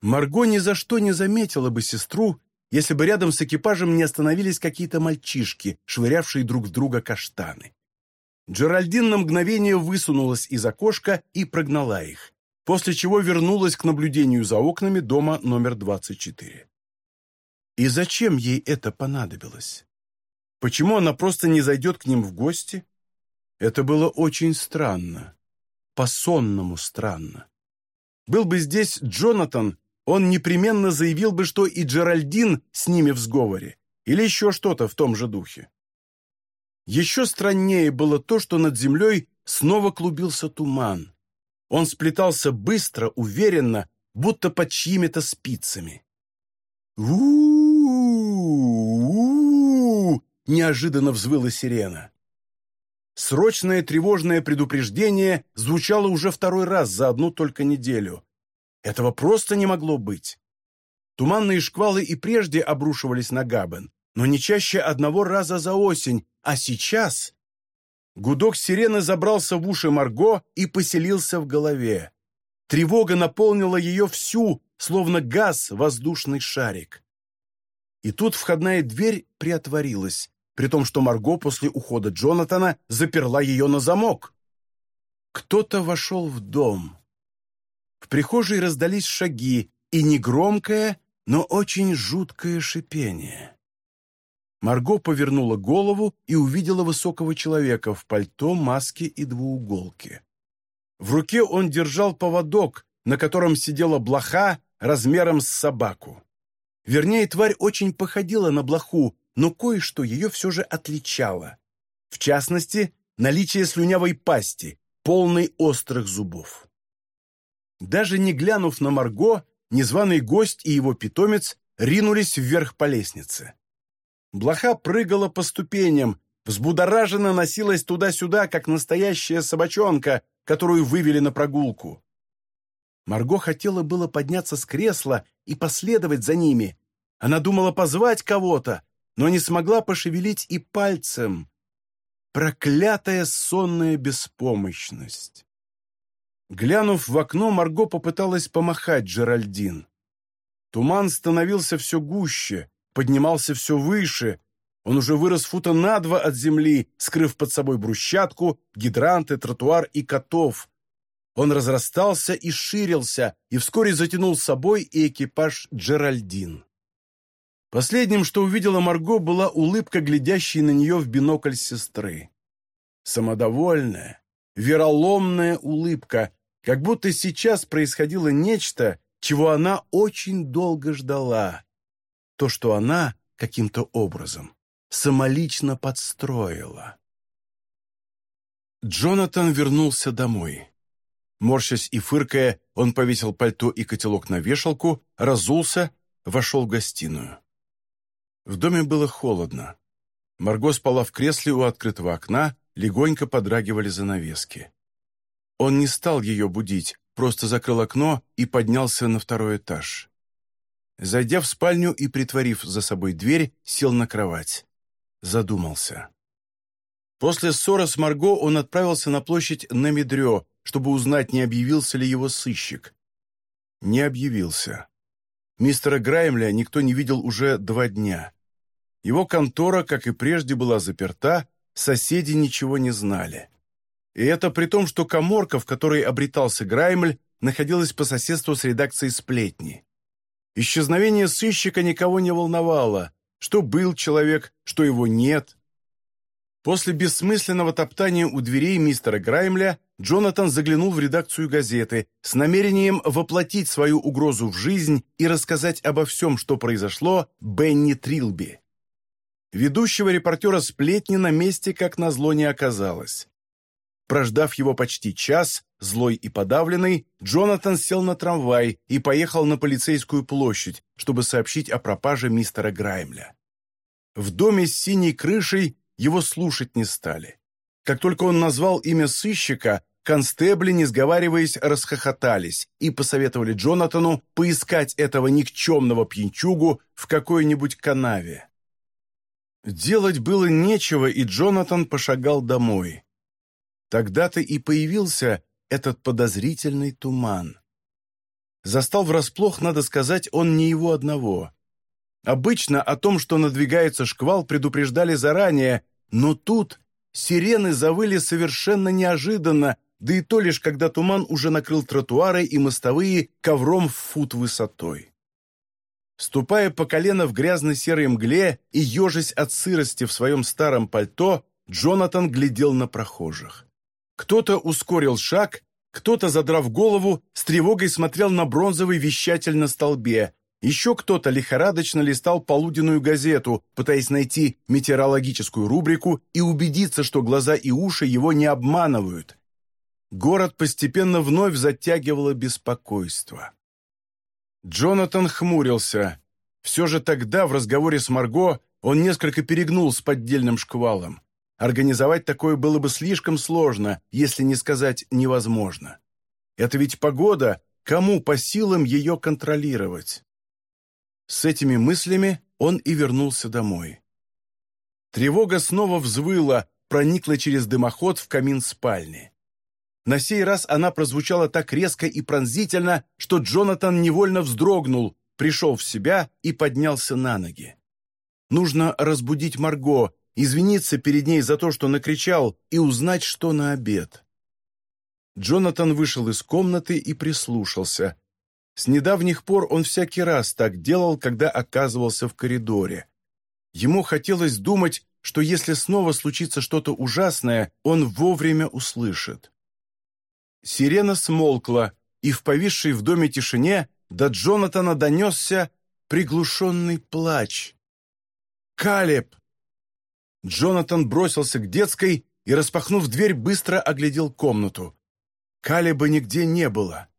Марго ни за что не заметила бы сестру, если бы рядом с экипажем не остановились какие-то мальчишки, швырявшие друг в друга каштаны. Джеральдин на мгновение высунулась из окошка и прогнала их, после чего вернулась к наблюдению за окнами дома номер 24. И зачем ей это понадобилось? Почему она просто не зайдет к ним в гости? Это было очень странно. По-сонному странно. Был бы здесь Джонатан, он непременно заявил бы, что и Джеральдин с ними в сговоре, или еще что-то в том же духе. Еще страннее было то, что над землей снова клубился туман. Он сплетался быстро, уверенно, будто под чьими-то спицами. у неожиданно взвыла сирена. Срочное тревожное предупреждение звучало уже второй раз за одну только неделю. Этого просто не могло быть. Туманные шквалы и прежде обрушивались на Габен, но не чаще одного раза за осень, а сейчас... Гудок сирены забрался в уши Марго и поселился в голове. Тревога наполнила ее всю, словно газ воздушный шарик. И тут входная дверь приотворилась, при том, что Марго после ухода Джонатана заперла ее на замок. Кто-то вошел в дом. В прихожей раздались шаги и негромкое, но очень жуткое шипение. Марго повернула голову и увидела высокого человека в пальто, маске и двууголке. В руке он держал поводок, на котором сидела блоха размером с собаку. Вернее, тварь очень походила на блоху, но кое-что ее все же отличало. В частности, наличие слюнявой пасти, полной острых зубов. Даже не глянув на Марго, незваный гость и его питомец ринулись вверх по лестнице. Блоха прыгала по ступеням, взбудораженно носилась туда-сюда, как настоящая собачонка, которую вывели на прогулку. Марго хотела было подняться с кресла и последовать за ними. Она думала позвать кого-то, но не смогла пошевелить и пальцем. Проклятая сонная беспомощность. Глянув в окно, Марго попыталась помахать Джеральдин. Туман становился все гуще, поднимался все выше. Он уже вырос фута на два от земли, скрыв под собой брусчатку, гидранты, тротуар и котов. Он разрастался и ширился, и вскоре затянул с собой и экипаж Джеральдин. Последним, что увидела Марго, была улыбка, глядящей на нее в бинокль сестры. Самодовольная, вероломная улыбка, как будто сейчас происходило нечто, чего она очень долго ждала. То, что она каким-то образом самолично подстроила. Джонатан вернулся домой. Морщась и фыркая, он повесил пальто и котелок на вешалку, разулся, вошел в гостиную. В доме было холодно. Марго спала в кресле у открытого окна, легонько подрагивали занавески. Он не стал ее будить, просто закрыл окно и поднялся на второй этаж. Зайдя в спальню и притворив за собой дверь, сел на кровать. Задумался. После ссоры с Марго он отправился на площадь на Медрё, чтобы узнать, не объявился ли его сыщик. Не объявился. Мистера Граймля никто не видел уже два дня. Его контора, как и прежде, была заперта, соседи ничего не знали. И это при том, что коморка, в которой обретался Граймль, находилась по соседству с редакцией «Сплетни». Исчезновение сыщика никого не волновало, что был человек, что его нет. После бессмысленного топтания у дверей мистера Граймля Джонатан заглянул в редакцию газеты с намерением воплотить свою угрозу в жизнь и рассказать обо всем, что произошло Бенни Трилби. Ведущего репортера сплетни на месте, как назло, не оказалось. Прождав его почти час, злой и подавленный, Джонатан сел на трамвай и поехал на полицейскую площадь, чтобы сообщить о пропаже мистера Граймля. В доме с синей крышей его слушать не стали. Как только он назвал имя сыщика, констебли, не сговариваясь, расхохотались и посоветовали Джонатану поискать этого никчемного пьянчугу в какой-нибудь канаве. Делать было нечего, и Джонатан пошагал домой. Тогда-то и появился этот подозрительный туман. Застал врасплох, надо сказать, он не его одного. Обычно о том, что надвигается шквал, предупреждали заранее, но тут сирены завыли совершенно неожиданно, да и то лишь когда туман уже накрыл тротуары и мостовые ковром в фут высотой. Ступая по колено в грязной серой мгле и ежась от сырости в своем старом пальто, Джонатан глядел на прохожих. Кто-то ускорил шаг, кто-то, задрав голову, с тревогой смотрел на бронзовый вещатель на столбе, еще кто-то лихорадочно листал полуденную газету, пытаясь найти метеорологическую рубрику и убедиться, что глаза и уши его не обманывают. Город постепенно вновь затягивало беспокойство. Джонатан хмурился. Все же тогда, в разговоре с Марго, он несколько перегнул с поддельным шквалом. Организовать такое было бы слишком сложно, если не сказать невозможно. Это ведь погода, кому по силам ее контролировать? С этими мыслями он и вернулся домой. Тревога снова взвыла, проникла через дымоход в камин спальни. На сей раз она прозвучала так резко и пронзительно, что Джонатан невольно вздрогнул, пришел в себя и поднялся на ноги. Нужно разбудить Марго, извиниться перед ней за то, что накричал, и узнать, что на обед. Джонатан вышел из комнаты и прислушался. С недавних пор он всякий раз так делал, когда оказывался в коридоре. Ему хотелось думать, что если снова случится что-то ужасное, он вовремя услышит. Сирена смолкла, и в повисшей в доме тишине до Джонатана донесся приглушенный плач. «Калеб!» Джонатан бросился к детской и, распахнув дверь, быстро оглядел комнату. Калеба нигде не было.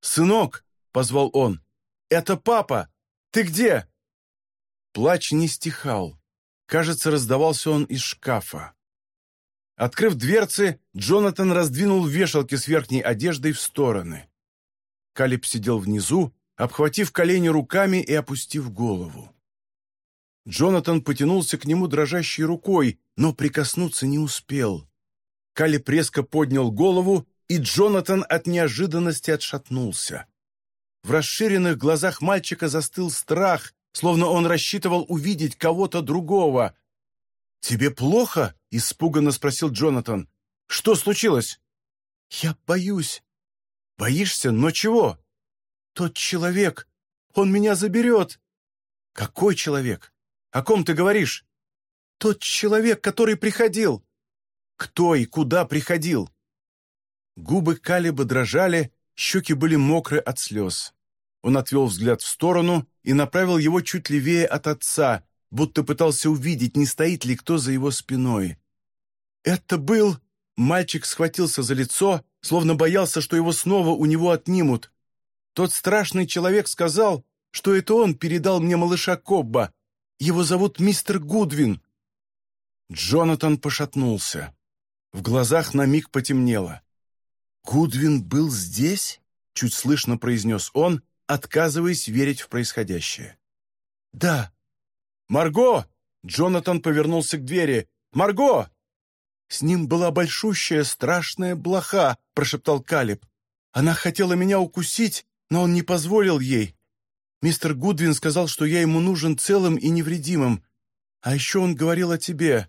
«Сынок!» — позвал он. «Это папа! Ты где?» Плач не стихал. Кажется, раздавался он из шкафа. Открыв дверцы, Джонатан раздвинул вешалки с верхней одеждой в стороны. Калиб сидел внизу, обхватив колени руками и опустив голову. Джонатан потянулся к нему дрожащей рукой, но прикоснуться не успел. Калиб резко поднял голову, и Джонатан от неожиданности отшатнулся. В расширенных глазах мальчика застыл страх, словно он рассчитывал увидеть кого-то другого. «Тебе плохо?» — испуганно спросил Джонатан. «Что случилось?» «Я боюсь». «Боишься? Но чего?» «Тот человек. Он меня заберет». «Какой человек? О ком ты говоришь?» «Тот человек, который приходил». «Кто и куда приходил?» Губы Калиба дрожали, Щеки были мокры от слез. Он отвел взгляд в сторону и направил его чуть левее от отца, будто пытался увидеть, не стоит ли кто за его спиной. «Это был...» Мальчик схватился за лицо, словно боялся, что его снова у него отнимут. Тот страшный человек сказал, что это он передал мне малыша Кобба. Его зовут мистер Гудвин. Джонатан пошатнулся. В глазах на миг потемнело. «Гудвин был здесь?» — чуть слышно произнес он, отказываясь верить в происходящее. «Да». «Марго!» — Джонатан повернулся к двери. «Марго!» «С ним была большущая страшная блоха», — прошептал Калиб. «Она хотела меня укусить, но он не позволил ей. Мистер Гудвин сказал, что я ему нужен целым и невредимым. А еще он говорил о тебе».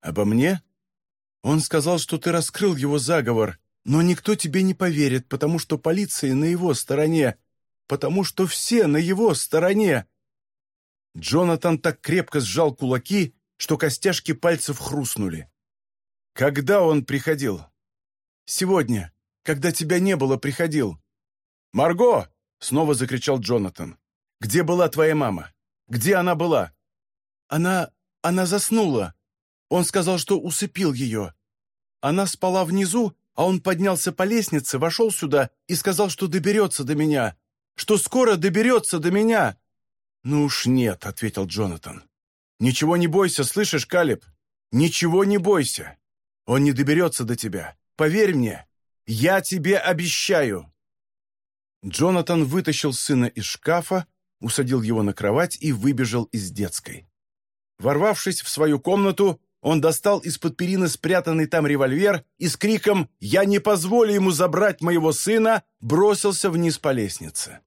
«Обо мне?» «Он сказал, что ты раскрыл его заговор. Но никто тебе не поверит, потому что полиция на его стороне, потому что все на его стороне. Джонатан так крепко сжал кулаки, что костяшки пальцев хрустнули. Когда он приходил? Сегодня, когда тебя не было, приходил. «Марго!» — снова закричал Джонатан. «Где была твоя мама? Где она была?» «Она... она заснула. Он сказал, что усыпил ее. Она спала внизу, а он поднялся по лестнице, вошел сюда и сказал, что доберется до меня, что скоро доберется до меня». «Ну уж нет», — ответил Джонатан. «Ничего не бойся, слышишь, Калиб? Ничего не бойся. Он не доберется до тебя. Поверь мне, я тебе обещаю». Джонатан вытащил сына из шкафа, усадил его на кровать и выбежал из детской. Ворвавшись в свою комнату, он достал из-под перины спрятанный там револьвер и с криком «Я не позволю ему забрать моего сына!» бросился вниз по лестнице.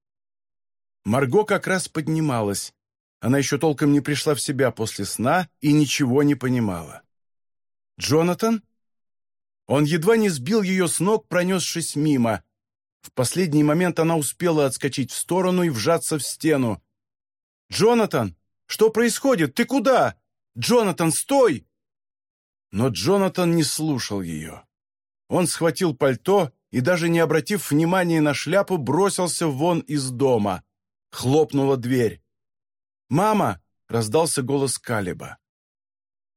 Марго как раз поднималась. Она еще толком не пришла в себя после сна и ничего не понимала. «Джонатан?» Он едва не сбил ее с ног, пронесшись мимо. В последний момент она успела отскочить в сторону и вжаться в стену. «Джонатан! Что происходит? Ты куда? Джонатан, стой!» Но Джонатан не слушал ее. Он схватил пальто и, даже не обратив внимания на шляпу, бросился вон из дома. Хлопнула дверь. «Мама!» — раздался голос Калиба.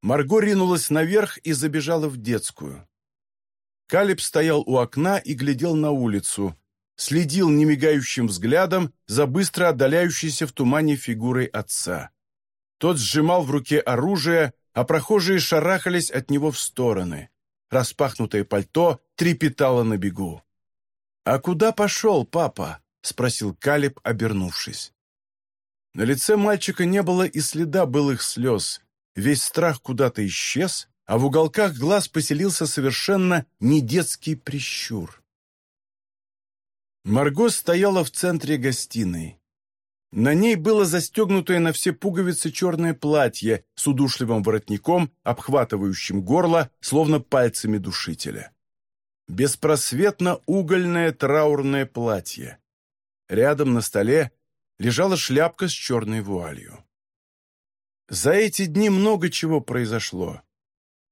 Марго ринулась наверх и забежала в детскую. Калиб стоял у окна и глядел на улицу, следил немигающим взглядом за быстро отдаляющейся в тумане фигурой отца. Тот сжимал в руке оружие, а прохожие шарахались от него в стороны. Распахнутое пальто трепетало на бегу. «А куда пошел папа?» — спросил Калиб, обернувшись. На лице мальчика не было и следа былых слез. Весь страх куда-то исчез, а в уголках глаз поселился совершенно недетский прищур. Марго стояла в центре гостиной. На ней было застегнутое на все пуговицы черное платье с удушливым воротником, обхватывающим горло, словно пальцами душителя. Беспросветно угольное траурное платье. Рядом на столе лежала шляпка с черной вуалью. За эти дни много чего произошло.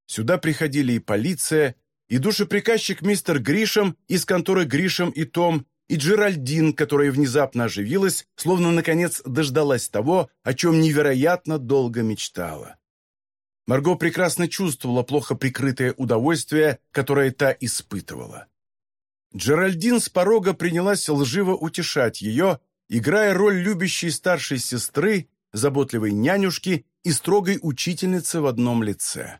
Сюда приходили и полиция, и душеприказчик мистер Гришем из конторы Гришем и Том, и Джеральдин, которая внезапно оживилась, словно, наконец, дождалась того, о чем невероятно долго мечтала. Марго прекрасно чувствовала плохо прикрытое удовольствие, которое та испытывала. Джеральдин с порога принялась лживо утешать ее, играя роль любящей старшей сестры, заботливой нянюшки и строгой учительницы в одном лице.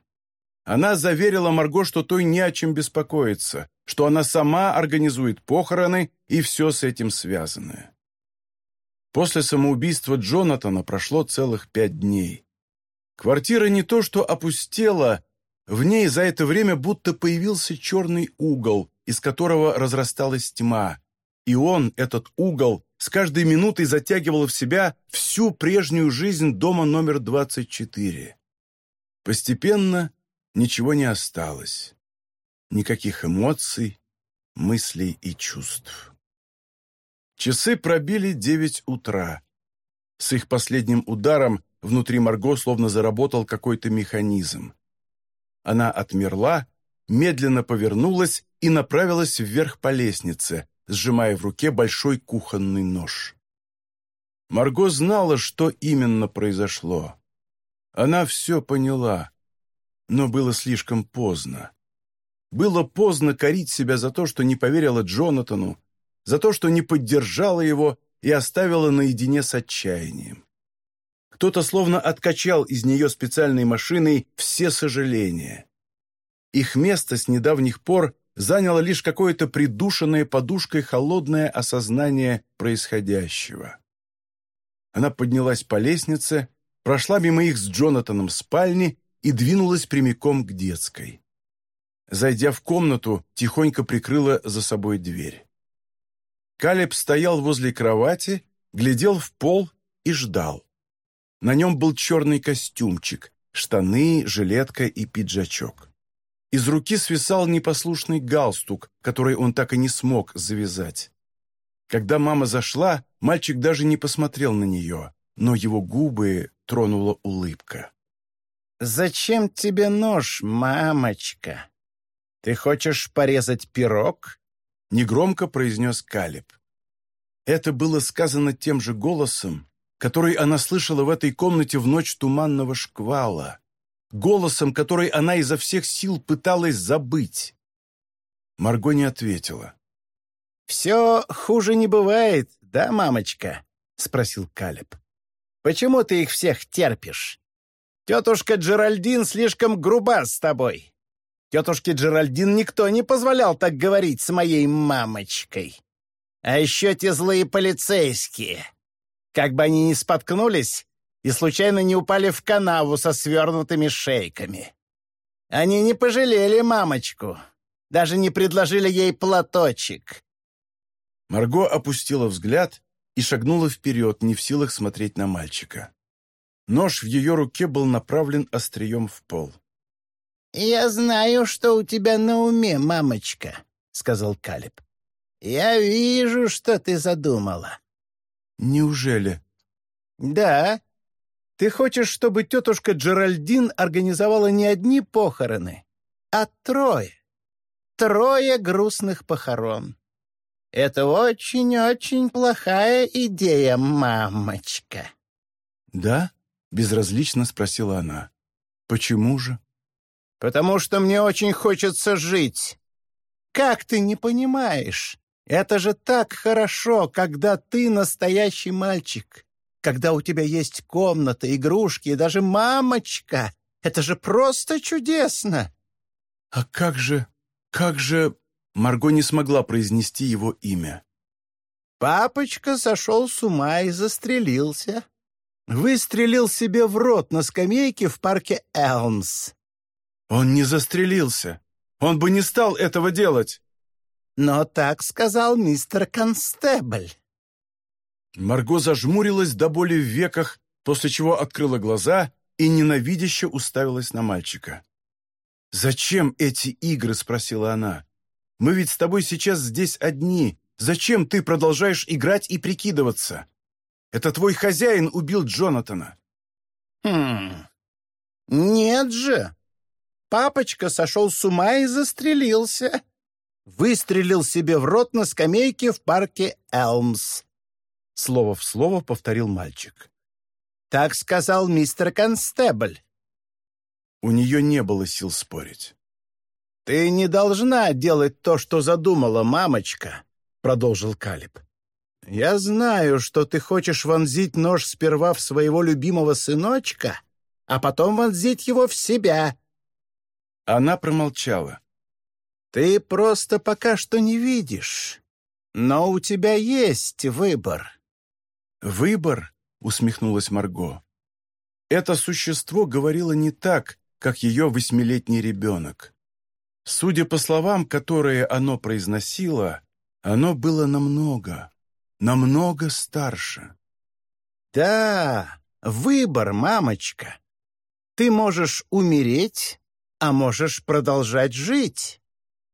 Она заверила Марго, что той не о чем беспокоиться, что она сама организует похороны и все с этим связанное. После самоубийства Джонатана прошло целых пять дней. Квартира не то что опустела, в ней за это время будто появился черный угол, из которого разрасталась тьма, и он, этот угол, с каждой минутой затягивал в себя всю прежнюю жизнь дома номер 24. Постепенно ничего не осталось. Никаких эмоций, мыслей и чувств. Часы пробили девять утра. С их последним ударом внутри Марго словно заработал какой-то механизм. Она отмерла, медленно повернулась и направилась вверх по лестнице, сжимая в руке большой кухонный нож. Марго знала, что именно произошло. Она все поняла, но было слишком поздно. Было поздно корить себя за то, что не поверила Джонатану, за то, что не поддержала его и оставила наедине с отчаянием. Кто-то словно откачал из нее специальной машиной все сожаления. Их место с недавних пор заняло лишь какое-то придушенное подушкой холодное осознание происходящего. Она поднялась по лестнице, прошла мимо их с Джонатаном спальни и двинулась прямиком к детской. Зайдя в комнату, тихонько прикрыла за собой дверь. Калеб стоял возле кровати, глядел в пол и ждал. На нем был черный костюмчик, штаны, жилетка и пиджачок. Из руки свисал непослушный галстук, который он так и не смог завязать. Когда мама зашла, мальчик даже не посмотрел на нее, но его губы тронула улыбка. «Зачем тебе нож, мамочка? Ты хочешь порезать пирог?» Негромко произнес Калиб. Это было сказано тем же голосом, который она слышала в этой комнате в ночь туманного шквала голосом, который она изо всех сил пыталась забыть. Марго не ответила. «Все хуже не бывает, да, мамочка?» — спросил Калеб. «Почему ты их всех терпишь? Тетушка Джеральдин слишком груба с тобой. Тетушке Джеральдин никто не позволял так говорить с моей мамочкой. А еще те злые полицейские. Как бы они ни споткнулись, и случайно не упали в канаву со свернутыми шейками. Они не пожалели мамочку, даже не предложили ей платочек. Марго опустила взгляд и шагнула вперед, не в силах смотреть на мальчика. Нож в ее руке был направлен острием в пол. «Я знаю, что у тебя на уме, мамочка», — сказал Калиб. «Я вижу, что ты задумала». «Неужели?» «Да, Ты хочешь, чтобы тетушка Джеральдин организовала не одни похороны, а трое. Трое грустных похорон. Это очень-очень плохая идея, мамочка. «Да?» — безразлично спросила она. «Почему же?» «Потому что мне очень хочется жить. Как ты не понимаешь? Это же так хорошо, когда ты настоящий мальчик, когда у тебя есть комната, игрушки и даже мамочка. Это же просто чудесно!» «А как же... как же...» Марго не смогла произнести его имя. Папочка сошел с ума и застрелился. Выстрелил себе в рот на скамейке в парке Элмс. Он не застрелился. Он бы не стал этого делать. Но так сказал мистер Констебль. Марго зажмурилась до боли в веках, после чего открыла глаза и ненавидяще уставилась на мальчика. «Зачем эти игры?» — спросила она. Мы ведь с тобой сейчас здесь одни. Зачем ты продолжаешь играть и прикидываться? Это твой хозяин убил Джонатана». «Хм... Нет же. Папочка сошел с ума и застрелился. Выстрелил себе в рот на скамейке в парке Элмс». Слово в слово повторил мальчик. «Так сказал мистер Констебль». У нее не было сил спорить. «Ты не должна делать то, что задумала мамочка», — продолжил Калиб. «Я знаю, что ты хочешь вонзить нож сперва в своего любимого сыночка, а потом вонзить его в себя». Она промолчала. «Ты просто пока что не видишь, но у тебя есть выбор». «Выбор?» — усмехнулась Марго. Это существо говорило не так, как ее восьмилетний ребенок. Судя по словам, которые оно произносило, оно было намного, намного старше. «Да, выбор, мамочка. Ты можешь умереть, а можешь продолжать жить.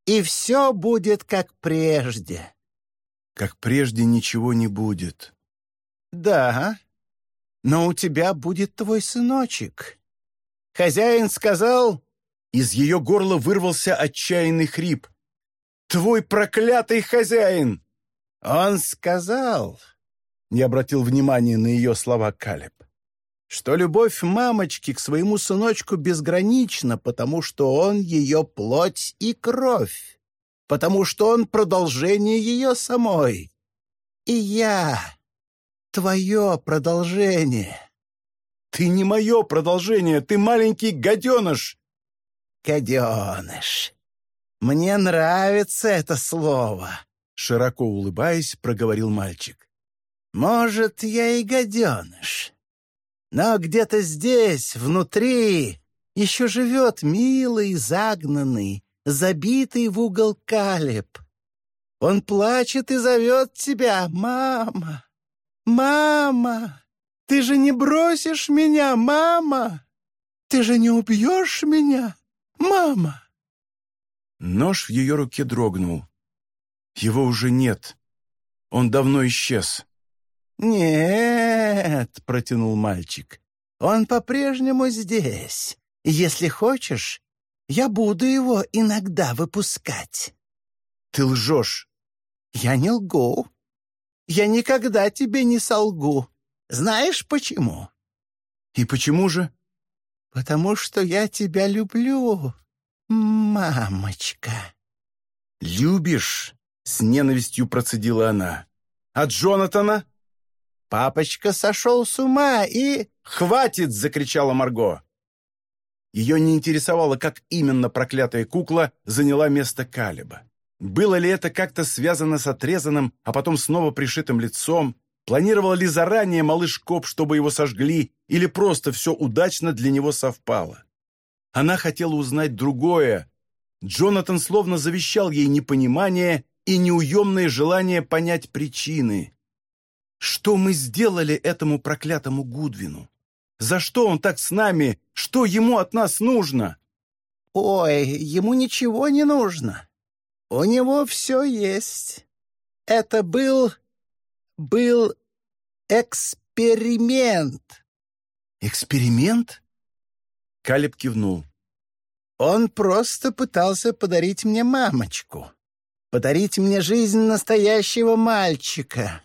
И все будет как прежде». «Как прежде ничего не будет». «Да, но у тебя будет твой сыночек. Хозяин сказал, из ее горла вырвался отчаянный хрип. «Твой проклятый хозяин!» «Он сказал...» — не обратил внимания на ее слова Калеб что любовь мамочки к своему сыночку безгранична, потому что он ее плоть и кровь, потому что он продолжение ее самой. И я — твое продолжение. Ты не мое продолжение, ты маленький гаденыш, «Гаденыш! Мне нравится это слово!» Широко улыбаясь, проговорил мальчик. «Может, я и гаденыш. Но где-то здесь, внутри, еще живет милый, загнанный, забитый в угол калеб. Он плачет и зовет тебя, мама! Мама! Ты же не бросишь меня, мама! Ты же не убьешь меня!» «Мама!» Нож в ее руке дрогнул. Его уже нет. Он давно исчез. «Нет», — протянул мальчик, — «он по-прежнему здесь. Если хочешь, я буду его иногда выпускать». «Ты лжешь». «Я не лгу. Я никогда тебе не солгу. Знаешь почему?» «И почему же?» потому что я тебя люблю, мамочка». «Любишь?» — с ненавистью процедила она. «А Джонатана?» «Папочка сошел с ума и...» «Хватит!» — закричала Марго. Ее не интересовало, как именно проклятая кукла заняла место Калиба. Было ли это как-то связано с отрезанным, а потом снова пришитым лицом, Планировал ли заранее малыш Коп, чтобы его сожгли, или просто все удачно для него совпало? Она хотела узнать другое. Джонатан словно завещал ей непонимание и неуемное желание понять причины. Что мы сделали этому проклятому Гудвину? За что он так с нами? Что ему от нас нужно? Ой, ему ничего не нужно. У него все есть. Это был был эксперимент. «Эксперимент?» Калиб кивнул. «Он просто пытался подарить мне мамочку. Подарить мне жизнь настоящего мальчика.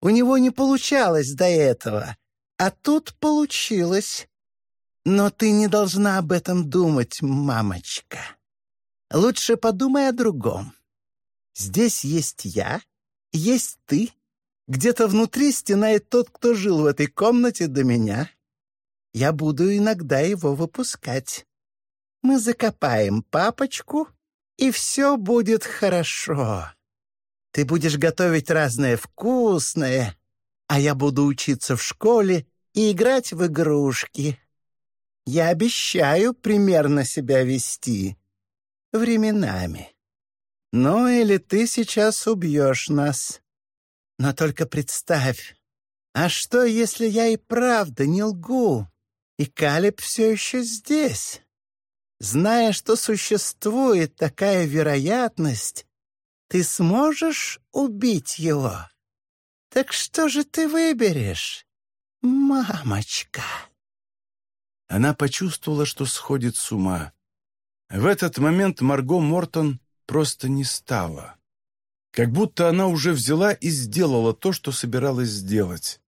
У него не получалось до этого, а тут получилось. Но ты не должна об этом думать, мамочка. Лучше подумай о другом. Здесь есть я, есть ты. Где-то внутри стенает тот, кто жил в этой комнате до меня. Я буду иногда его выпускать. Мы закопаем папочку, и все будет хорошо. Ты будешь готовить разное вкусное, а я буду учиться в школе и играть в игрушки. Я обещаю примерно себя вести. Временами. Ну или ты сейчас убьешь нас. Но только представь, а что, если я и правда не лгу? И Калиб все еще здесь. Зная, что существует такая вероятность, ты сможешь убить его? Так что же ты выберешь, мамочка?» Она почувствовала, что сходит с ума. В этот момент Марго Мортон просто не стала. Как будто она уже взяла и сделала то, что собиралась сделать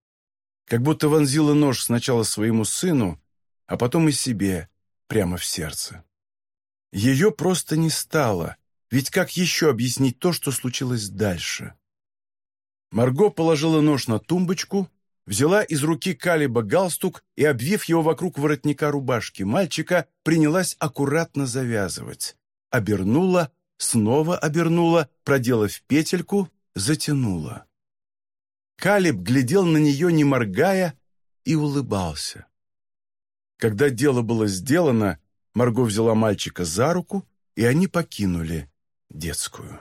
как будто вонзила нож сначала своему сыну, а потом и себе, прямо в сердце. Ее просто не стало, ведь как еще объяснить то, что случилось дальше? Марго положила нож на тумбочку, взяла из руки Калиба галстук и, обвив его вокруг воротника рубашки мальчика, принялась аккуратно завязывать. Обернула, снова обернула, проделав петельку, затянула. Калиб глядел на нее, не моргая, и улыбался. Когда дело было сделано, Марго взяла мальчика за руку, и они покинули детскую.